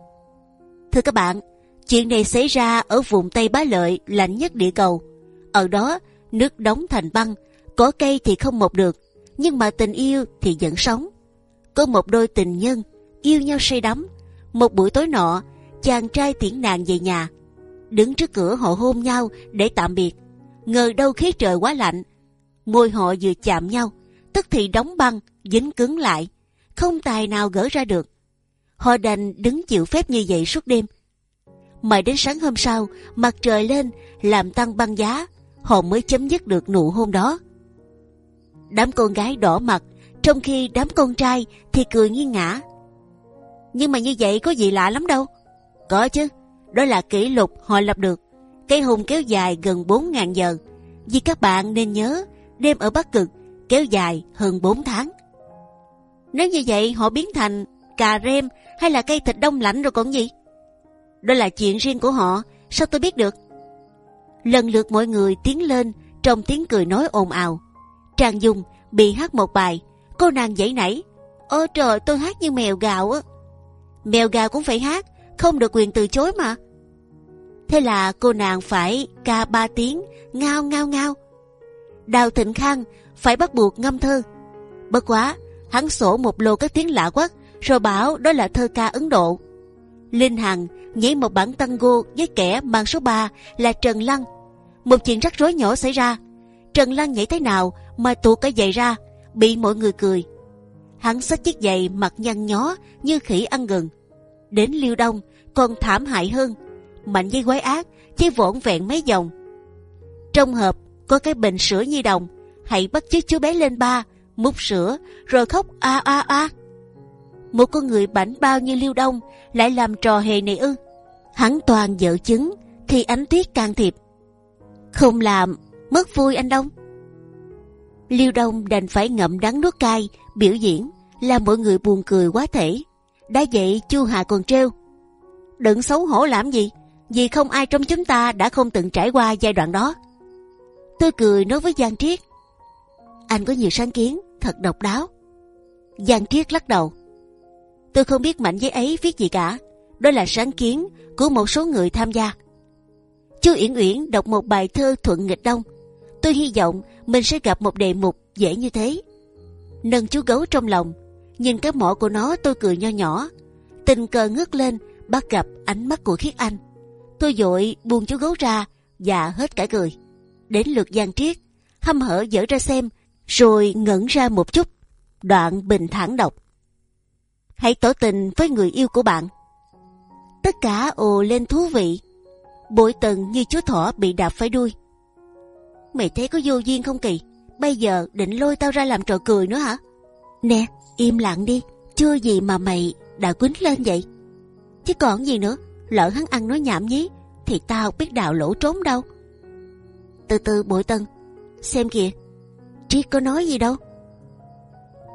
Thưa các bạn, chuyện này xảy ra ở vùng tây bá lợi, lạnh nhất địa cầu. Ở đó, nước đóng thành băng, có cây thì không mọc được, nhưng mà tình yêu thì vẫn sống. Có một đôi tình nhân, yêu nhau say đắm. Một buổi tối nọ chàng trai tiễn nàng về nhà đứng trước cửa họ hôn nhau để tạm biệt. ngờ đâu khí trời quá lạnh, môi họ vừa chạm nhau, tức thì đóng băng dính cứng lại, không tài nào gỡ ra được. Họ đành đứng chịu phép như vậy suốt đêm. Mãi đến sáng hôm sau, mặt trời lên làm tăng băng giá, họ mới chấm dứt được nụ hôn đó. Đám con gái đỏ mặt, trong khi đám con trai thì cười nghiêng ngã. Nhưng mà như vậy có gì lạ lắm đâu. Có chứ, đó là kỷ lục họ lập được. Cây hùng kéo dài gần 4.000 giờ. Vì các bạn nên nhớ, đêm ở Bắc Cực kéo dài hơn 4 tháng. Nếu như vậy họ biến thành cà rem hay là cây thịt đông lạnh rồi còn gì? Đó là chuyện riêng của họ, sao tôi biết được? Lần lượt mọi người tiến lên trong tiếng cười nói ồn ào. Trang Dung bị hát một bài, cô nàng dậy nảy. Ôi trời, tôi hát như mèo gào á. Mèo gào cũng phải hát, không được quyền từ chối mà. Thế là cô nàng phải ca ba tiếng ngao ngao ngao. Đào Thịnh Khang phải bắt buộc ngâm thơ. Bất quá, hắn sổ một lô các tiếng lạ quắc, rồi bảo đó là thơ ca Ấn Độ. Linh Hằng nhảy một bản tango với kẻ mang số 3 là Trần Lăng. Một chuyện rắc rối nhỏ xảy ra. Trần Lăng nhảy thế nào mà tuột cái giày ra, bị mọi người cười. Hắn xách chiếc giày mặt nhăn nhó như khỉ ăn gừng. Đến Liêu Đông còn thảm hại hơn. Mạnh dây quái ác chỉ vỏn vẹn mấy dòng. Trong hộp có cái bình sữa nhi đồng. Hãy bắt chước chú bé lên ba, múc sữa rồi khóc a a a. Một con người bảnh bao như Liêu Đông lại làm trò hề này ư? Hắn toàn vợ chứng thì ánh tuyết can thiệp. Không làm mất vui anh Đông. Liêu Đông đành phải ngậm đắng nuốt cay biểu diễn làm mọi người buồn cười quá thể đã vậy chu Hà còn trêu đừng xấu hổ làm gì, vì không ai trong chúng ta đã không từng trải qua giai đoạn đó. Tôi cười nói với Giang Triết, anh có nhiều sáng kiến, thật độc đáo. Giang Triết lắc đầu, tôi không biết mảnh giấy ấy viết gì cả, đó là sáng kiến của một số người tham gia. Chu Uyển Uyển đọc một bài thơ thuận nghịch đông. Tôi hy vọng mình sẽ gặp một đề mục dễ như thế. Nâng chú gấu trong lòng, nhìn cái mỏ của nó tôi cười nho nhỏ. Tình cờ ngước lên, bắt gặp ánh mắt của Khiết Anh. Tôi dội buông chú gấu ra và hết cả cười. Đến lượt Giang Triết, hăm hở dở ra xem, rồi ngẩn ra một chút. Đoạn bình thản đọc. Hãy tỏ tình với người yêu của bạn. Tất cả ồ lên thú vị bội tần như chú thỏ bị đạp phải đuôi. Mày thấy có vô duyên không kỳ? Bây giờ định lôi tao ra làm trò cười nữa hả? Nè, im lặng đi. Chưa gì mà mày đã quýnh lên vậy? Chứ còn gì nữa? Lỡ hắn ăn nói nhảm nhí thì tao biết đào lỗ trốn đâu. Từ từ bội tần, xem kìa, Triết có nói gì đâu.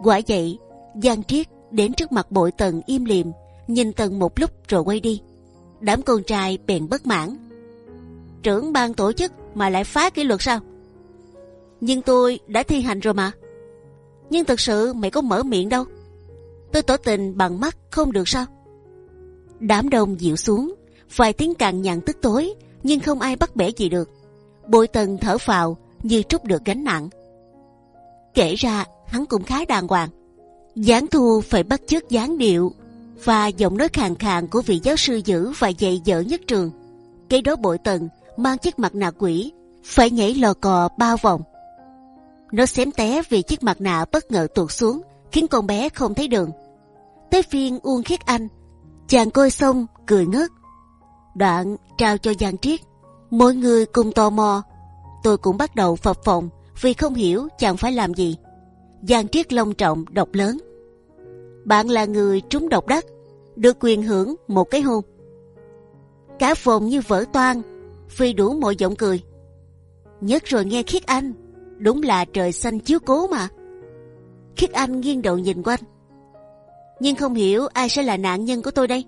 Quả vậy, Giang Triết đến trước mặt bội tần im lìm nhìn tần một lúc rồi quay đi. Đám con trai bèn bất mãn, trưởng ban tổ chức mà lại phá kỷ luật sao? Nhưng tôi đã thi hành rồi mà. Nhưng thật sự mày có mở miệng đâu. Tôi tỏ tình bằng mắt không được sao? Đám đông dịu xuống, vài tiếng càng nhặn tức tối, nhưng không ai bắt bẻ gì được. Bội tần thở phào như trút được gánh nặng. Kể ra hắn cũng khá đàng hoàng. Giáng thu phải bắt chước dáng điệu và giọng nói khàn khàn của vị giáo sư dữ và dạy dở nhất trường. Cái đó bội tần mang chiếc mặt nạ quỷ phải nhảy lò cò bao vòng. Nó xém té vì chiếc mặt nạ bất ngờ tuột xuống khiến con bé không thấy đường. Tới phiên Uông Khiết Anh, chàng coi xong cười ngất. Đoạn trao cho Giang Triết, mỗi người cùng tò mò. Tôi cũng bắt đầu phập phồng vì không hiểu chàng phải làm gì. Giang Triết long trọng độc lớn. Bạn là người trúng độc đắc, được quyền hưởng một cái hôn. Cả phòng như vỡ toang phi đủ mọi giọng cười. Nhất rồi nghe Khiết Anh, đúng là trời xanh chiếu cố mà. Khiết Anh nghiêng đầu nhìn quanh, nhưng không hiểu ai sẽ là nạn nhân của tôi đây.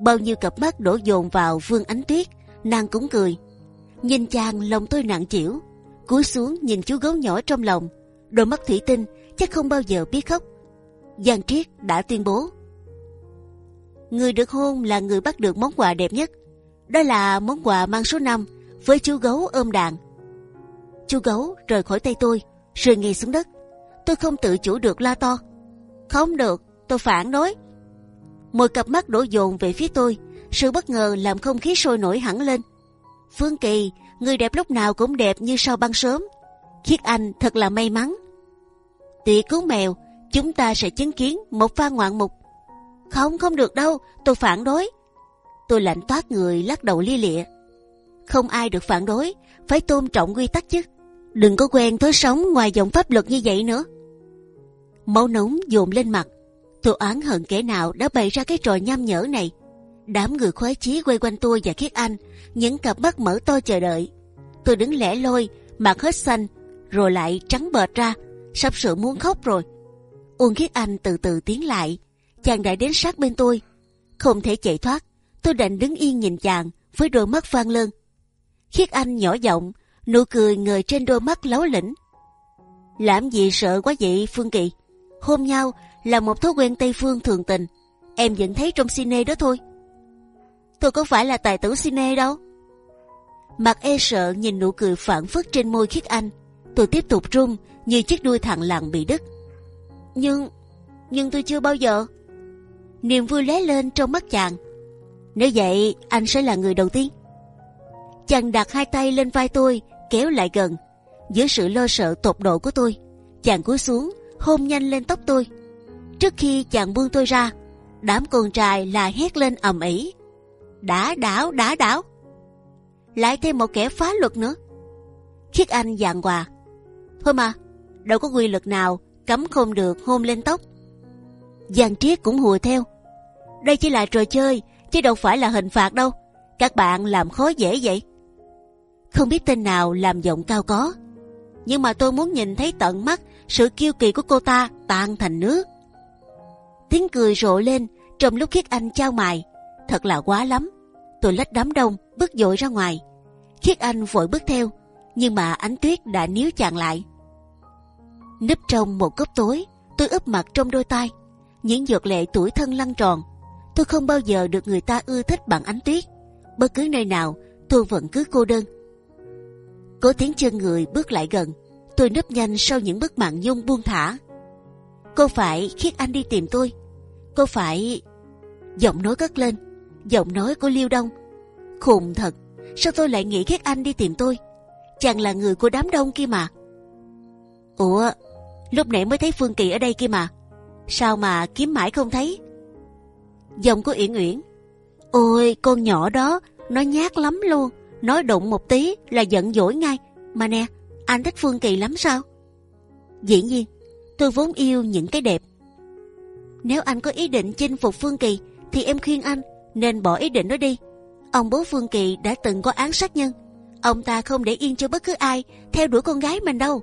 Bao nhiêu cặp mắt đổ dồn vào Vương Ánh Tuyết, nàng cũng cười. Nhìn chàng lòng tôi nặng chịu, cúi xuống nhìn chú gấu nhỏ trong lòng, đôi mắt thủy tinh chắc không bao giờ biết khóc. Giang Triết đã tuyên bố, người được hôn là người bắt được món quà đẹp nhất. Đó là món quà mang số 5 với chú gấu ôm đàn. Chú gấu rời khỏi tay tôi, rồi ngồi xuống đất. Tôi không tự chủ được la to. Không được, tôi phản đối. Một cặp mắt đổ dồn về phía tôi, sự bất ngờ làm không khí sôi nổi hẳn lên. Phương Kỳ, người đẹp lúc nào cũng đẹp như sau băng sớm. Khiết Anh thật là may mắn. tỷ cứu mèo, chúng ta sẽ chứng kiến một pha ngoạn mục. Không, không được đâu, tôi phản đối. Tôi lạnh toát người lắc đầu lia lịa. Không ai được phản đối, phải tôn trọng quy tắc chứ. Đừng có quen thói sống ngoài dòng pháp luật như vậy nữa. Máu nóng dồn lên mặt. Tôi oán hận kẻ nào đã bày ra cái trò nham nhở này. Đám người khoái chí quay quanh tôi và Khiết Anh, những cặp mắt mở to chờ đợi. Tôi đứng lẻ loi, mặt hết xanh, rồi lại trắng bệt ra, sắp sửa muốn khóc rồi. Uông Khiết Anh từ từ tiến lại, chàng đã đến sát bên tôi, không thể chạy thoát tôi đành đứng yên nhìn chàng với đôi mắt vang lơn. Khiết Anh nhỏ giọng, nụ cười người trên đôi mắt lấu lĩnh. Làm gì sợ quá vậy Phương Kỳ? Hôn nhau là một thói quen Tây Phương thường tình. Em vẫn thấy trong cine đó thôi. Tôi có phải là tài tử cine đâu. Mặt e sợ nhìn nụ cười phản phất trên môi Khiết Anh. Tôi tiếp tục run như chiếc đuôi thằng lằn bị đứt. Nhưng, nhưng tôi chưa bao giờ. Niềm vui lóe lên trong mắt chàng nếu vậy, anh sẽ là người đầu tiên. Chàng đặt hai tay lên vai tôi, kéo lại gần. Dưới sự lo sợ tột độ của tôi, chàng cúi xuống, hôn nhanh lên tóc tôi. Trước khi chàng buông tôi ra, đám con trai là hét lên ầm ĩ. Đã đảo, đã đảo. Lại thêm một kẻ phá luật nữa. Khiết Anh dặn hòa. Thôi mà, đâu có quy luật nào cấm không được hôn lên tóc. Giang Triết cũng hùa theo. Đây chỉ là trò chơi chứ đâu phải là hình phạt đâu. Các bạn làm khó dễ vậy. Không biết tên nào làm giọng cao có, nhưng mà tôi muốn nhìn thấy tận mắt sự kiêu kỳ của cô ta tan thành nước. Tiếng cười rộ lên trong lúc khiết anh trao mài, thật là quá lắm. Tôi lách đám đông bước dội ra ngoài. Khiết Anh vội bước theo, nhưng mà ánh tuyết đã níu chàng lại. nấp trong một góc tối, tôi úp mặt trong đôi tay, những giọt lệ tuổi thân lăn tròn. Tôi không bao giờ được người ta ưa thích bằng ánh tuyết. Bất cứ nơi nào, tôi vẫn cứ cô đơn cố tiếng chân người bước lại gần, tôi nấp nhanh sau những bức mạng nhung buông thả. Cô phải khiết anh đi tìm tôi. Cô phải giọng nói cất lên, giọng nói của Liêu Đông. Khùng thật, sao tôi lại nghĩ khiết anh đi tìm tôi? Chàng là người của đám đông kia mà. Ủa, lúc nãy mới thấy Phương Kỳ ở đây kia mà. Sao mà kiếm mãi không thấy? Giọng của Uyển Uyển. Ôi, con nhỏ đó, nó nhát lắm luôn. Nói đụng một tí là giận dỗi ngay. Mà nè, anh thích Phương Kỳ lắm sao? Dĩ nhiên, tôi vốn yêu những cái đẹp. Nếu anh có ý định chinh phục Phương Kỳ, thì em khuyên anh nên bỏ ý định đó đi. Ông bố Phương Kỳ đã từng có án sát nhân. Ông ta không để yên cho bất cứ ai theo đuổi con gái mình đâu.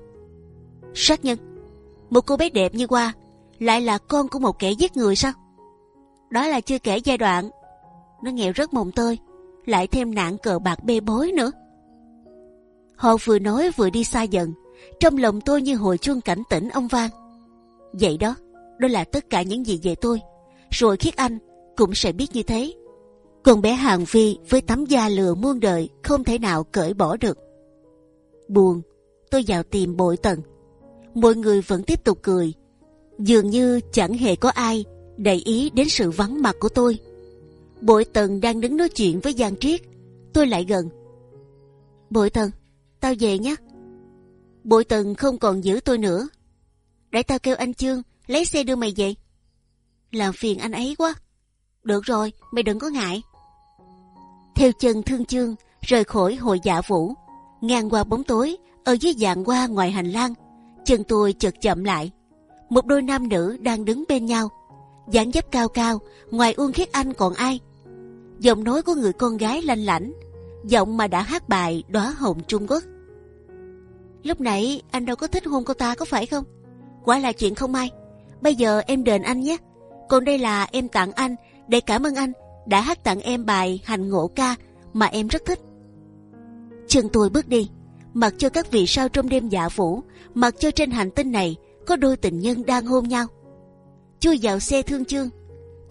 Sát nhân? Một cô bé đẹp như Hoa lại là con của một kẻ giết người sao? Đó là chưa kể giai đoạn nó nghèo rất mồng tơi, lại thêm nạn cờ bạc bê bối nữa. Họ vừa nói vừa đi xa dần, trong lòng tôi như hồi chuông cảnh tỉnh ông vang. Vậy đó, đó là tất cả những gì về tôi. Rồi khiết anh cũng sẽ biết như thế. Còn bé Hàng vi với tấm da lừa muôn đời không thể nào cởi bỏ được. Buồn, tôi vào tìm bội tần. Mọi người vẫn tiếp tục cười, dường như chẳng hề có ai để ý đến sự vắng mặt của tôi. Bội tần đang đứng nói chuyện với Giang Triết, tôi lại gần. Bội tần, tao về nhé. Bội tần không còn giữ tôi nữa. Để tao kêu anh Trương lấy xe đưa mày về. Làm phiền anh ấy quá. Được rồi, mày đừng có ngại. Theo chân thương chương rời khỏi hội dạ vũ, ngang qua bóng tối ở dưới dạng qua ngoài hành lang, chân tôi chợt chậm lại. Một đôi nam nữ đang đứng bên nhau, dáng dấp cao cao, ngoài Uông Khiết Anh còn ai? Giọng nói của người con gái lanh lảnh, giọng mà đã hát bài đóa hồng Trung Quốc. Lúc nãy anh đâu có thích hôn cô ta có phải không? Quả là chuyện không may. Bây giờ em đền anh nhé. Còn đây là em tặng anh để cảm ơn anh đã hát tặng em bài hành ngộ ca mà em rất thích. Chân tôi bước đi, mặc cho các vị sao trong đêm dạ vũ, mặc cho trên hành tinh này có đôi tình nhân đang hôn nhau. Chui vào xe thương chương,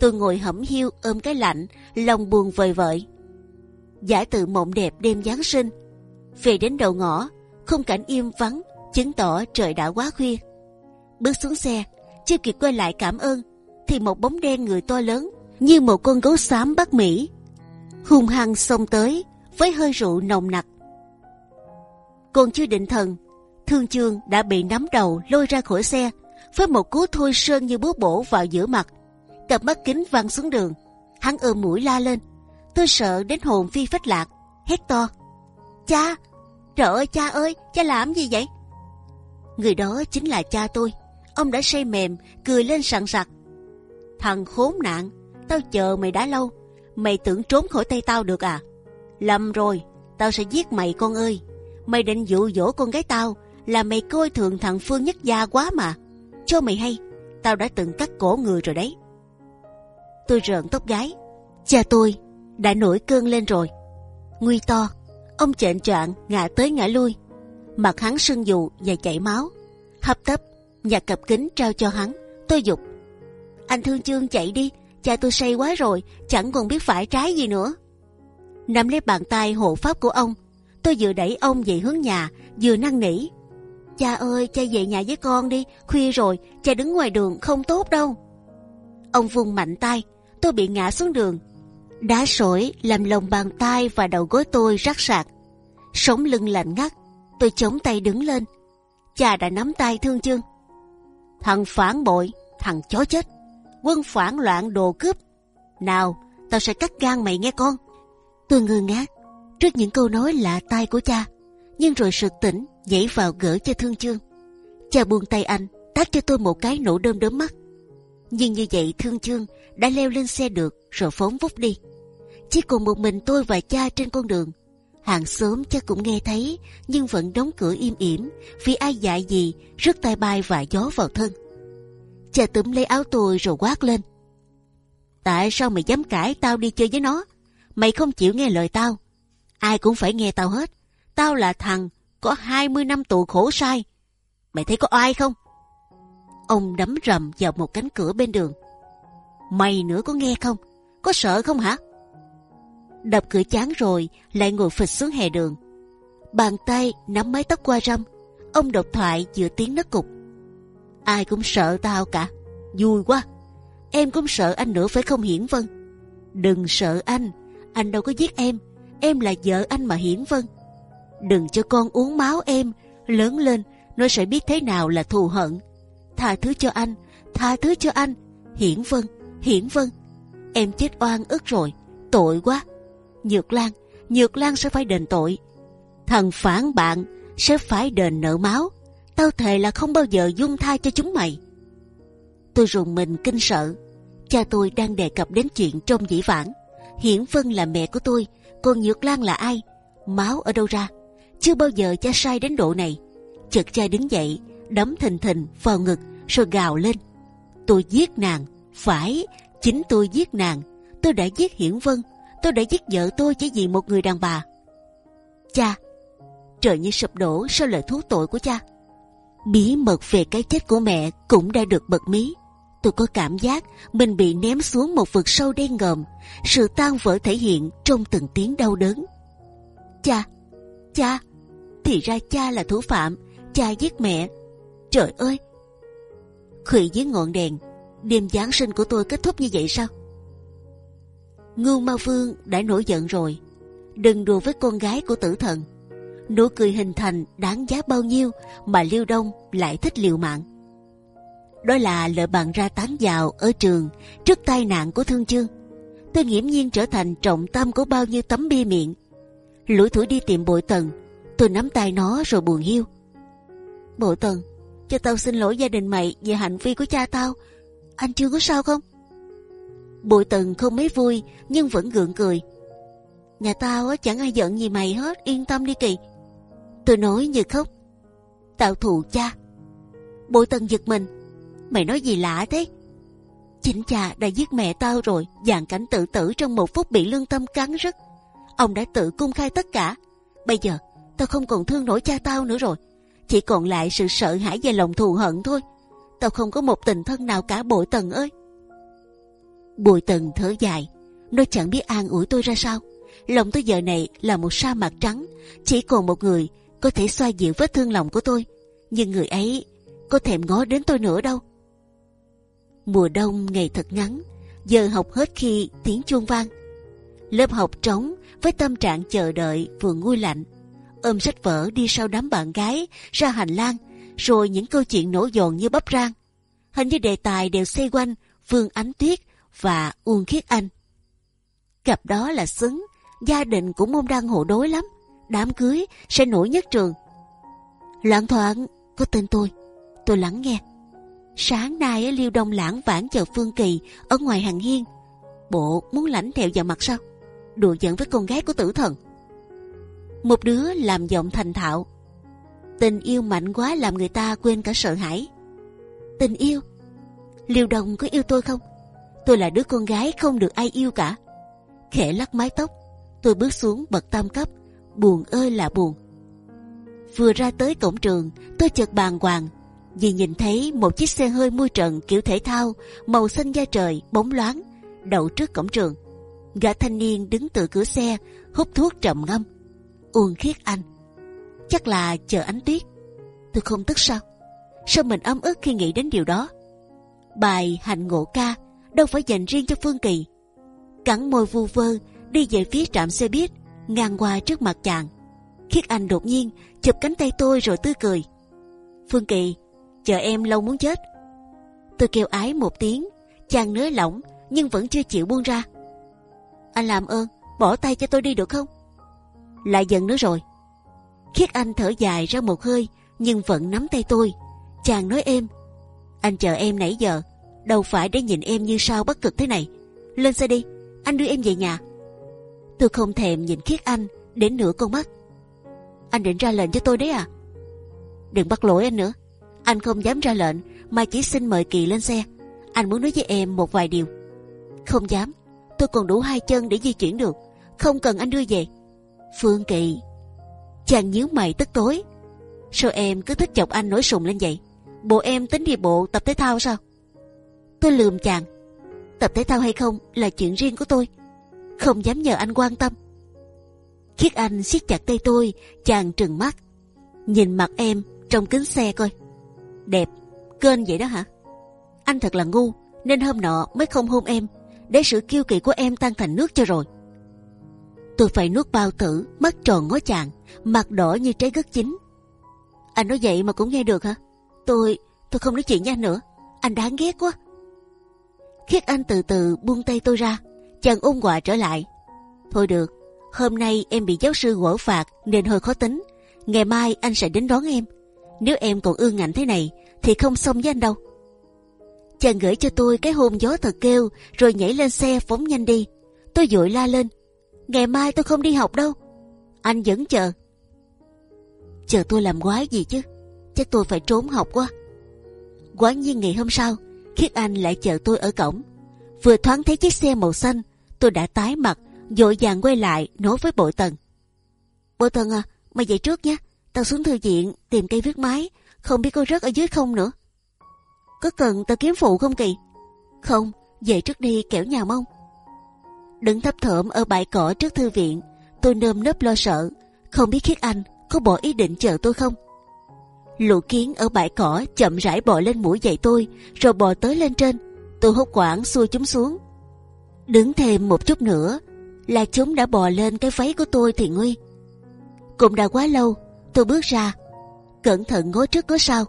tôi ngồi hẩm hiu ôm cái lạnh, lòng buồn vời vợi. Giả tự mộng đẹp đêm Giáng sinh, về đến đầu ngõ, khung cảnh im vắng, chứng tỏ trời đã quá khuya. Bước xuống xe, chưa kịp quay lại cảm ơn, thì một bóng đen người to lớn như một con gấu xám Bắc Mỹ, hung hăng xông tới với hơi rượu nồng nặc. Còn chưa định thần, thương chương đã bị nắm đầu lôi ra khỏi xe với một cú thôi sơn như búa bổ vào giữa mặt, cặp mắt kính văng xuống đường. Hắn ôm mũi la lên, tôi sợ đến hồn phi phách lạc, hét to: cha, trời ơi cha ơi, cha làm gì vậy? Người đó chính là cha tôi. Ông đã say mềm, cười lên sẵn sặc. Thằng khốn nạn, tao chờ mày đã lâu, mày tưởng trốn khỏi tay tao được à? Lầm rồi, tao sẽ giết mày con ơi. Mày định dụ dỗ con gái tao là mày coi thường thằng Phương Nhất Gia quá mà. Cho mày hay, tao đã từng cắt cổ người rồi đấy. Tôi rợn tóc gái. Cha tôi đã nổi cơn lên rồi. Nguy to, ông chệnh choạng ngã tới ngã lui. Mặt hắn sưng dù và chảy máu. Hấp tấp, nhặt cặp kính trao cho hắn. Tôi dục. Anh thương chương chạy đi, cha tôi say quá rồi, chẳng còn biết phải trái gì nữa. Nắm lấy bàn tay hộ pháp của ông, tôi vừa đẩy ông về hướng nhà, vừa năn nỉ. Cha ơi, cha về nhà với con đi, khuya rồi, cha đứng ngoài đường không tốt đâu. Ông vùng mạnh tay, tôi bị ngã xuống đường. Đá sỏi làm lòng bàn tay và đầu gối tôi rắc sạc. Sống lưng lạnh ngắt, tôi chống tay đứng lên. Cha đã nắm tay thương chương. Thằng phản bội, thằng chó chết, quân phản loạn đồ cướp. Nào, tao sẽ cắt gan mày nghe con. Tôi ngơ ngác trước những câu nói lạ tai của cha, nhưng rồi sực tỉnh nhảy vào gỡ cho thương chương. Cha buông tay anh, tát cho tôi một cái nổ đơm đớm mắt. Nhưng như vậy thương chương đã leo lên xe được rồi phóng vút đi. Chỉ còn một mình tôi và cha trên con đường. Hàng xóm cha cũng nghe thấy nhưng vẫn đóng cửa im ỉm vì ai dạy gì rước tay bay và gió vào thân. Cha túm lấy áo tôi rồi quát lên. Tại sao mày dám cãi tao đi chơi với nó? Mày không chịu nghe lời tao. Ai cũng phải nghe tao hết. Tao là thằng có 20 năm tù khổ sai. Mày thấy có oai không? Ông đấm rầm vào một cánh cửa bên đường. Mày nữa có nghe không? Có sợ không hả? Đập cửa chán rồi, lại ngồi phịch xuống hè đường. Bàn tay nắm mái tóc qua râm. Ông độc thoại giữa tiếng nấc cục. Ai cũng sợ tao cả. Vui quá. Em cũng sợ anh nữa phải không Hiển Vân? Đừng sợ anh. Anh đâu có giết em. Em là vợ anh mà Hiển Vân. Đừng cho con uống máu em. Lớn lên, nó sẽ biết thế nào là thù hận. Tha thứ cho anh. Tha thứ cho anh. Hiển Vân. Hiển Vân. Em chết oan ức rồi. Tội quá. Nhược Lan. Nhược Lan sẽ phải đền tội. Thằng phản bạn sẽ phải đền nợ máu. Tao thề là không bao giờ dung tha cho chúng mày. Tôi rùng mình kinh sợ. Cha tôi đang đề cập đến chuyện trong dĩ vãng. Hiển Vân là mẹ của tôi, còn Nhược Lan là ai? Máu ở đâu ra? Chưa bao giờ cha sai đến độ này. Chợt cha đứng dậy, đấm thình thình vào ngực, rồi gào lên. Tôi giết nàng, phải, chính tôi giết nàng. Tôi đã giết Hiển Vân, tôi đã giết vợ tôi chỉ vì một người đàn bà. Cha, trời như sụp đổ sau lời thú tội của cha. Bí mật về cái chết của mẹ cũng đã được bật mí. Tôi có cảm giác mình bị ném xuống một vực sâu đen ngòm. Sự tan vỡ thể hiện trong từng tiếng đau đớn. Cha, cha, thì ra cha là thủ phạm. Cha giết mẹ. Trời ơi! Khủy dưới ngọn đèn, đêm Giáng sinh của tôi kết thúc như vậy sao? Ngưu Ma Vương đã nổi giận rồi. Đừng đùa với con gái của tử thần nụ cười hình thành đáng giá bao nhiêu mà liêu đông lại thích liều mạng đó là lời bạn ra tán vào ở trường trước tai nạn của thương chương tôi nghiễm nhiên trở thành trọng tâm của bao nhiêu tấm bia miệng Lũi thủi đi tìm bội tần tôi nắm tay nó rồi buồn hiu bộ tần, cho tao xin lỗi gia đình mày về hành vi của cha tao anh chưa có sao không bội tần không mấy vui, nhưng vẫn gượng cười nhà tao chẳng ai giận gì mày hết, yên tâm đi kỳ Tôi nói như khóc. Tạo thù cha. Bội tần giật mình. Mày nói gì lạ thế? Chính cha đã giết mẹ tao rồi. Dàn cảnh tự tử trong một phút bị lương tâm cắn rứt. Ông đã tự cung khai tất cả. Bây giờ tao không còn thương nổi cha tao nữa rồi. Chỉ còn lại sự sợ hãi và lòng thù hận thôi. Tao không có một tình thân nào cả, bội tần ơi. Bội tần thở dài. Nó chẳng biết an ủi tôi ra sao. Lòng tôi giờ này là một sa mạc trắng. Chỉ còn một người có thể xoa dịu vết thương lòng của tôi nhưng người ấy có thèm ngó đến tôi nữa đâu mùa đông ngày thật ngắn giờ học hết khi tiếng chuông vang lớp học trống với tâm trạng chờ đợi vừa nguôi lạnh ôm sách vở đi sau đám bạn gái ra hành lang rồi những câu chuyện nổ dồn như bắp rang hình như đề tài đều xoay quanh vương ánh tuyết và uông khiết anh Cặp đó là xứng gia đình cũng môn đăng hộ đối lắm đám cưới sẽ nổi nhất trường. Loạn thoảng có tên tôi, tôi lắng nghe. Sáng nay ở Liêu Đông lãng vãn chờ Phương Kỳ ở ngoài hàng hiên. Bộ muốn lãnh theo vào mặt sao? Đùa giận với con gái của tử thần. Một đứa làm giọng thành thạo. Tình yêu mạnh quá làm người ta quên cả sợ hãi. Tình yêu? Liêu đồng có yêu tôi không? Tôi là đứa con gái không được ai yêu cả. Khẽ lắc mái tóc, tôi bước xuống bậc tam cấp buồn ơi là buồn. Vừa ra tới cổng trường, tôi chợt bàng hoàng vì nhìn thấy một chiếc xe hơi mui trần kiểu thể thao màu xanh da trời bóng loáng đậu trước cổng trường. Gã thanh niên đứng từ cửa xe hút thuốc trầm ngâm. Uông khiết anh, chắc là chờ ánh tuyết. Tôi không tức sao? Sao mình ấm ức khi nghĩ đến điều đó? Bài hành ngộ ca đâu phải dành riêng cho Phương Kỳ. Cắn môi vu vơ đi về phía trạm xe buýt ngang qua trước mặt chàng. Khiết Anh đột nhiên chụp cánh tay tôi rồi tươi cười. Phương Kỳ, chờ em lâu muốn chết. Tôi kêu ái một tiếng, chàng nới lỏng nhưng vẫn chưa chịu buông ra. Anh làm ơn, bỏ tay cho tôi đi được không? Lại giận nữa rồi. Khiết Anh thở dài ra một hơi nhưng vẫn nắm tay tôi. Chàng nói em, anh chờ em nãy giờ, đâu phải để nhìn em như sao bất cực thế này. Lên xe đi, anh đưa em về nhà. Tôi không thèm nhìn Khiết Anh đến nửa con mắt. Anh định ra lệnh cho tôi đấy à? Đừng bắt lỗi anh nữa. Anh không dám ra lệnh mà chỉ xin mời Kỳ lên xe. Anh muốn nói với em một vài điều. Không dám, tôi còn đủ hai chân để di chuyển được, không cần anh đưa về. Phương Kỳ, chàng nhíu mày tức tối. Sao em cứ thích chọc anh nổi sùng lên vậy? Bộ em tính đi bộ tập thể thao sao? Tôi lườm chàng. Tập thể thao hay không là chuyện riêng của tôi, không dám nhờ anh quan tâm. Khiết Anh siết chặt tay tôi, chàng trừng mắt, nhìn mặt em trong kính xe coi. Đẹp, kênh vậy đó hả? Anh thật là ngu, nên hôm nọ mới không hôn em, để sự kiêu kỳ của em tan thành nước cho rồi. Tôi phải nuốt bao tử, mắt tròn ngó chàng, mặt đỏ như trái gất chín. Anh nói vậy mà cũng nghe được hả? Tôi, tôi không nói chuyện với anh nữa. Anh đáng ghét quá. Khiết Anh từ từ buông tay tôi ra, chàng ôn quà trở lại. Thôi được, hôm nay em bị giáo sư gỗ phạt nên hơi khó tính. Ngày mai anh sẽ đến đón em. Nếu em còn ương ngạnh thế này thì không xong với anh đâu. Chàng gửi cho tôi cái hôn gió thật kêu rồi nhảy lên xe phóng nhanh đi. Tôi vội la lên. Ngày mai tôi không đi học đâu. Anh vẫn chờ. Chờ tôi làm quái gì chứ? Chắc tôi phải trốn học quá. Quả nhiên ngày hôm sau, Khiết Anh lại chờ tôi ở cổng. Vừa thoáng thấy chiếc xe màu xanh, tôi đã tái mặt, dội vàng quay lại nói với Bội Tần. Bội Tần à, mày dậy trước nhé. Tao xuống thư viện tìm cây viết máy, không biết có rớt ở dưới không nữa. Có cần tao kiếm phụ không Kỳ? Không, về trước đi kẻo nhà mông. Đứng thấp thởm ở bãi cỏ trước thư viện, tôi nơm nớp lo sợ, không biết Khiết Anh có bỏ ý định chờ tôi không. Lũ kiến ở bãi cỏ chậm rãi bò lên mũi giày tôi, rồi bò tới lên trên. Tôi hốt quảng xuôi chúng xuống. Đứng thêm một chút nữa là chúng đã bò lên cái váy của tôi thì nguy. Cũng đã quá lâu, tôi bước ra, cẩn thận ngó trước ngó sau,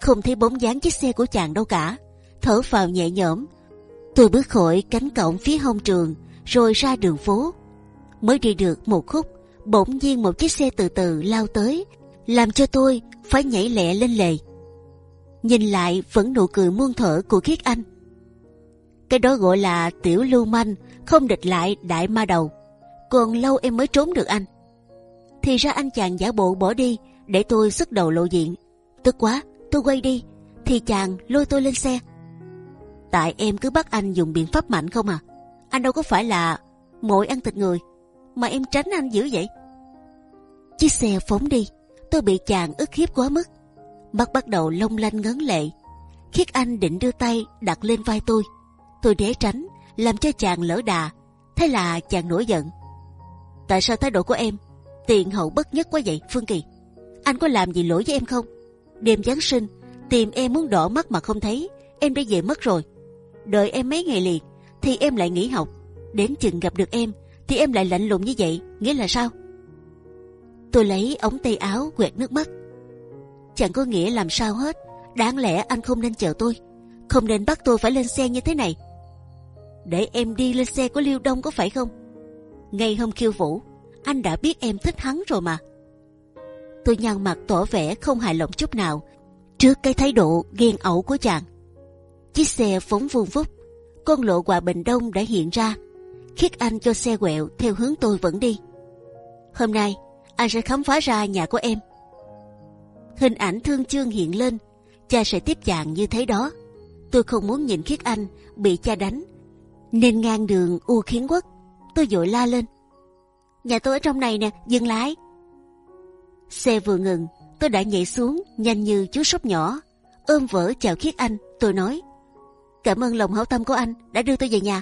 không thấy bóng dáng chiếc xe của chàng đâu cả. Thở phào nhẹ nhõm, tôi bước khỏi cánh cổng phía hông trường, rồi ra đường phố. Mới đi được một khúc, bỗng nhiên một chiếc xe từ từ lao tới, làm cho tôi phải nhảy lẹ lên lề. Nhìn lại vẫn nụ cười muôn thở của khiết anh. Cái đó gọi là tiểu lưu manh, không địch lại đại ma đầu. Còn lâu em mới trốn được anh. Thì ra anh chàng giả bộ bỏ đi để tôi xuất đầu lộ diện. Tức quá, tôi quay đi, thì chàng lôi tôi lên xe. Tại em cứ bắt anh dùng biện pháp mạnh không à? Anh đâu có phải là mỗi ăn thịt người, mà em tránh anh dữ vậy. Chiếc xe phóng đi, tôi bị chàng ức hiếp quá mức, mắt bắt đầu long lanh ngấn lệ. Khiết Anh định đưa tay đặt lên vai tôi, tôi né tránh, làm cho chàng lỡ đà. Thế là chàng nổi giận. Tại sao thái độ của em tiền hậu bất nhất quá vậy, Phương Kỳ? Anh có làm gì lỗi với em không? Đêm Giáng sinh tìm em muốn đỏ mắt mà không thấy, em đã về mất rồi. Đợi em mấy ngày liền thì em lại nghỉ học, đến chừng gặp được em thì em lại lạnh lùng như vậy, nghĩa là sao? Tôi lấy ống tay áo quẹt nước mắt. Chẳng có nghĩa làm sao hết. Đáng lẽ anh không nên chờ tôi, không nên bắt tôi phải lên xe như thế này. Để em đi lên xe của Liêu Đông có phải không? Ngay hôm khiêu vũ, anh đã biết em thích hắn rồi mà. Tôi nhăn mặt tỏ vẻ không hài lòng chút nào trước cái thái độ ghen ẩu của chàng. Chiếc xe phóng vuông vút, con lộ hòa bình đông đã hiện ra. Khiết anh cho xe quẹo theo hướng tôi vẫn đi. Hôm nay anh sẽ khám phá ra nhà của em. Hình ảnh thương chương hiện lên, cha sẽ tiếp dạng như thế đó. Tôi không muốn nhìn Khiết Anh bị cha đánh, nên ngang đường u khiến quốc. Tôi vội la lên. Nhà tôi ở trong này nè, dừng lái. Xe vừa ngừng, tôi đã nhảy xuống nhanh như chú sóc nhỏ, ôm vỡ chào Khiết Anh. Tôi nói, cảm ơn lòng hảo tâm của anh đã đưa tôi về nhà.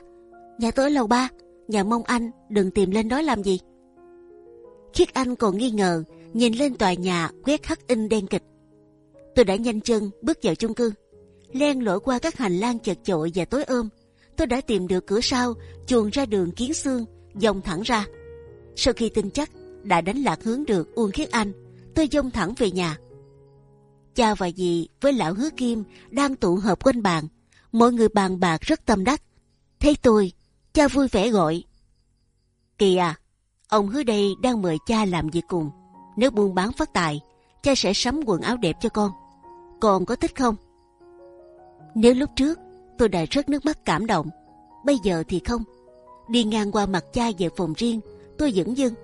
Nhà tôi ở lầu ba, nhà mong anh đừng tìm lên đó làm gì. Khiết Anh còn nghi ngờ, nhìn lên tòa nhà quét khắc in đen kịch. Tôi đã nhanh chân bước vào chung cư, len lỏi qua các hành lang chật chội và tối ôm. Tôi đã tìm được cửa sau, chuồn ra đường kiến xương, dòng thẳng ra. Sau khi tin chắc đã đánh lạc hướng được Uông Khiết Anh, tôi dông thẳng về nhà. Cha và dì với lão hứa kim đang tụ họp quanh bàn, mọi người bàn bạc rất tâm đắc. Thấy tôi, cha vui vẻ gọi. Kỳ à, Ông hứa đây đang mời cha làm việc cùng. Nếu buôn bán phát tài, cha sẽ sắm quần áo đẹp cho con. Con có thích không? Nếu lúc trước tôi đã rất nước mắt cảm động, bây giờ thì không. Đi ngang qua mặt cha về phòng riêng, tôi dững dưng.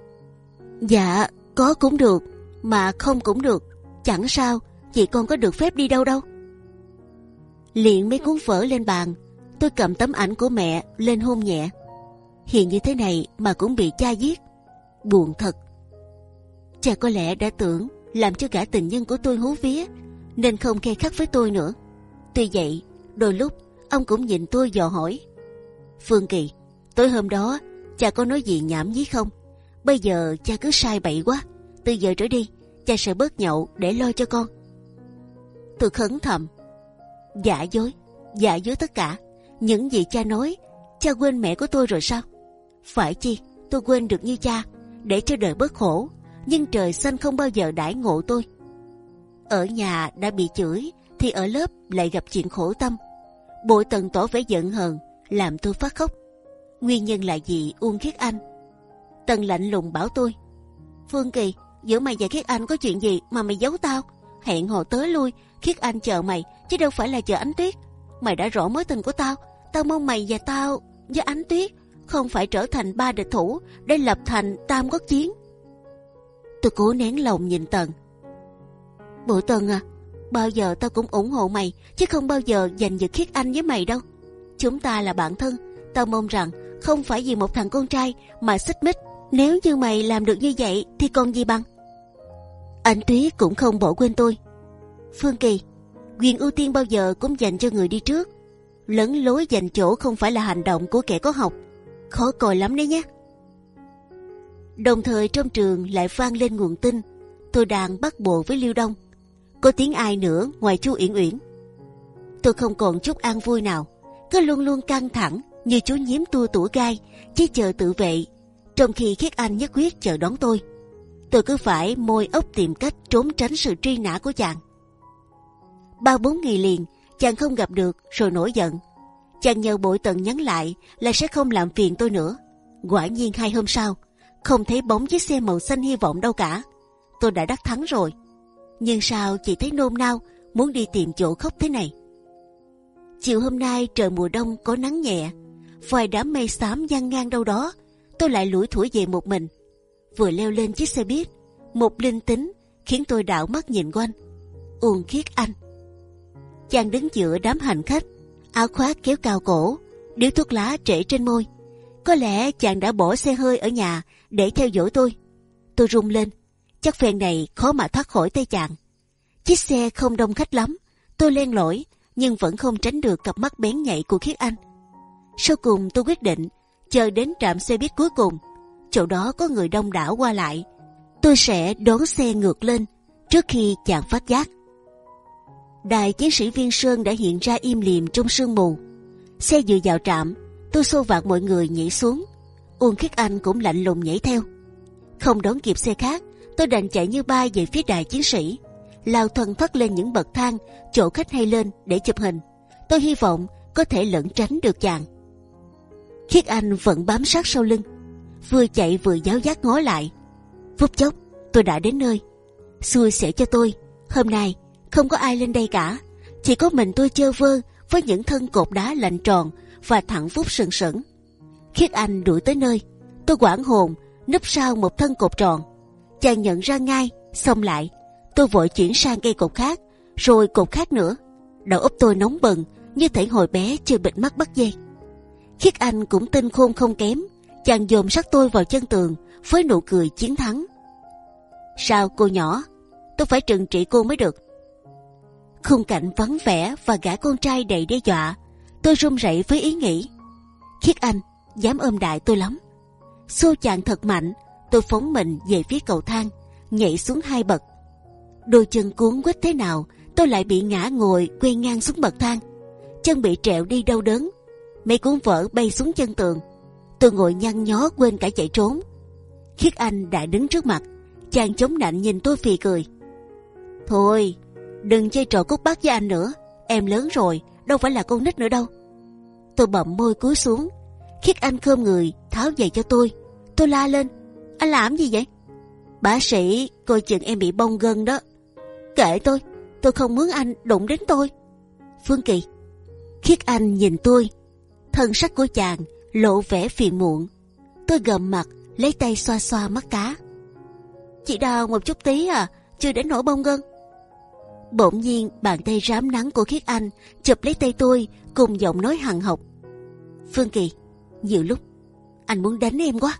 Dạ, có cũng được, mà không cũng được. Chẳng sao, chị con có được phép đi đâu đâu. Liền mấy cuốn vở lên bàn, Tôi cầm tấm ảnh của mẹ lên hôn nhẹ. Hiện như thế này mà cũng bị cha giết. Buồn thật. Cha có lẽ đã tưởng làm cho cả tình nhân của tôi hú vía nên không khe khắc với tôi nữa. Tuy vậy, đôi lúc ông cũng nhìn tôi dò hỏi. Phương Kỳ, tối hôm đó cha có nói gì nhảm nhí không? Bây giờ cha cứ sai bậy quá. Từ giờ trở đi, cha sẽ bớt nhậu để lo cho con. Tôi khấn thầm. Giả dối, giả dối tất cả. Những gì cha nói, cha quên mẹ của tôi rồi sao? Phải chi, tôi quên được như cha, để cho đời bớt khổ. Nhưng trời xanh không bao giờ đãi ngộ tôi. Ở nhà đã bị chửi, thì ở lớp lại gặp chuyện khổ tâm. Bội tần tỏ vẻ giận hờn, làm tôi phát khóc. Nguyên nhân là gì Uông Khiết Anh? Tần lạnh lùng bảo tôi. Phương Kỳ, giữa mày và Khiết Anh có chuyện gì mà mày giấu tao? Hẹn hò tới lui, Khiết Anh chờ mày, chứ đâu phải là chờ Ánh Tuyết. Mày đã rõ mối tình của tao, tao mong mày và tao với Ánh Tuyết không phải trở thành ba địch thủ để lập thành tam quốc chiến. Tôi cố nén lòng nhìn Tần. Bộ Tần à, bao giờ tao cũng ủng hộ mày, chứ không bao giờ giành giật Khiết Anh với mày đâu. Chúng ta là bạn thân, tao mong rằng không phải vì một thằng con trai mà xích mích. Nếu như mày làm được như vậy thì còn gì bằng? Anh Tuyết cũng không bỏ quên tôi. Phương Kỳ, quyền ưu tiên bao giờ cũng dành cho người đi trước. lấn lối dành chỗ không phải là hành động của kẻ có học. Khó coi lắm đấy nhé. Đồng thời trong trường lại vang lên nguồn tin tôi đang bắt bộ với Liêu Đông. Có tiếng ai nữa ngoài chu Uyển Uyển. Tôi không còn chút an vui nào, cứ luôn luôn căng thẳng như chú nhím tua tủa gai, chỉ chờ tự vệ. Trong khi Khiết Anh nhất quyết chờ đón tôi, tôi cứ phải môi ốc tìm cách trốn tránh sự truy nã của chàng. Ba bốn ngày liền, chàng không gặp được rồi nổi giận. Chàng nhờ bội tận nhắn lại là sẽ không làm phiền tôi nữa. Quả nhiên hai hôm sau, không thấy bóng chiếc xe màu xanh hy vọng đâu cả. Tôi đã đắc thắng rồi. Nhưng sao chỉ thấy nôn nao muốn đi tìm chỗ khóc thế này? Chiều hôm nay trời mùa đông có nắng nhẹ, vài đám mây xám gian ngang đâu đó, tôi lại lủi thủi về một mình. Vừa leo lên chiếc xe buýt, một linh tính khiến tôi đảo mắt nhìn quanh. uồn khiết anh, chàng đứng giữa đám hành khách, áo khoác kéo cao cổ, điếu thuốc lá trễ trên môi. Có lẽ chàng đã bỏ xe hơi ở nhà để theo dõi tôi. Tôi rung lên, chắc phen này khó mà thoát khỏi tay chàng. Chiếc xe không đông khách lắm, tôi len lỏi nhưng vẫn không tránh được cặp mắt bén nhạy của khiết anh. Sau cùng tôi quyết định chờ đến trạm xe buýt cuối cùng, chỗ đó có người đông đảo qua lại, tôi sẽ đón xe ngược lên trước khi chàng phát giác. Đài chiến sĩ Viên Sơn đã hiện ra im lìm trong sương mù. Xe vừa vào trạm, tôi xô vạt mọi người nhảy xuống. Uông Khiết Anh cũng lạnh lùng nhảy theo. Không đón kịp xe khác, tôi đành chạy như bay về phía đài chiến sĩ lao thần thoát lên những bậc thang chỗ khách hay lên để chụp hình. Tôi hy vọng có thể lẩn tránh được chàng. Khiết Anh vẫn bám sát sau lưng, vừa chạy vừa giáo giác ngó lại. Phút chốc, tôi đã đến nơi. Xui xẻo cho tôi, hôm nay không có ai lên đây cả, chỉ có mình tôi chơ vơ với những thân cột đá lạnh tròn và thẳng phúc sừng sững. Khiết Anh đuổi tới nơi, tôi quảng hồn núp sau một thân cột tròn. Chàng nhận ra ngay, xông lại tôi vội chuyển sang cây cột khác, rồi cột khác nữa. Đầu óc tôi nóng bừng như thể hồi bé chưa bịt mắt bắt dây. Khiết Anh cũng tinh khôn không kém, chàng dồn sát tôi vào chân tường với nụ cười chiến thắng. Sao cô nhỏ, tôi phải trừng trị cô mới được. Khung cảnh vắng vẻ và gã con trai đầy đe dọa, tôi run rẩy với ý nghĩ. Khiết Anh dám ôm đại tôi lắm. Xô chàng thật mạnh, tôi phóng mình về phía cầu thang, nhảy xuống hai bậc. Đôi chân cuốn quýt thế nào tôi lại bị ngã ngồi quay ngang xuống bậc thang. Chân bị trẹo đi đau đớn. Mấy cuốn vở bay xuống chân tường. Tôi ngồi nhăn nhó quên cả chạy trốn. Khiết anh đã đứng trước mặt chàng chống nạnh nhìn tôi phì cười. Thôi đừng chơi trò cút bắt với anh nữa em lớn rồi đâu phải là con nít nữa đâu tôi bậm môi cúi xuống khiết anh khom người tháo giày cho tôi tôi la lên anh làm gì vậy bác sĩ coi chừng em bị bong gân đó Kệ tôi, tôi không muốn anh đụng đến tôi. Phương Kỳ, khiết anh nhìn tôi, thân sắc của chàng lộ vẻ phiền muộn. Tôi gầm mặt, lấy tay xoa xoa mắt cá. chị đau một chút tí à, chưa đến nỗi bông gân. Bỗng nhiên bàn tay rám nắng của khiết anh chụp lấy tay tôi cùng giọng nói hằng học. Phương Kỳ, nhiều lúc anh muốn đánh em quá.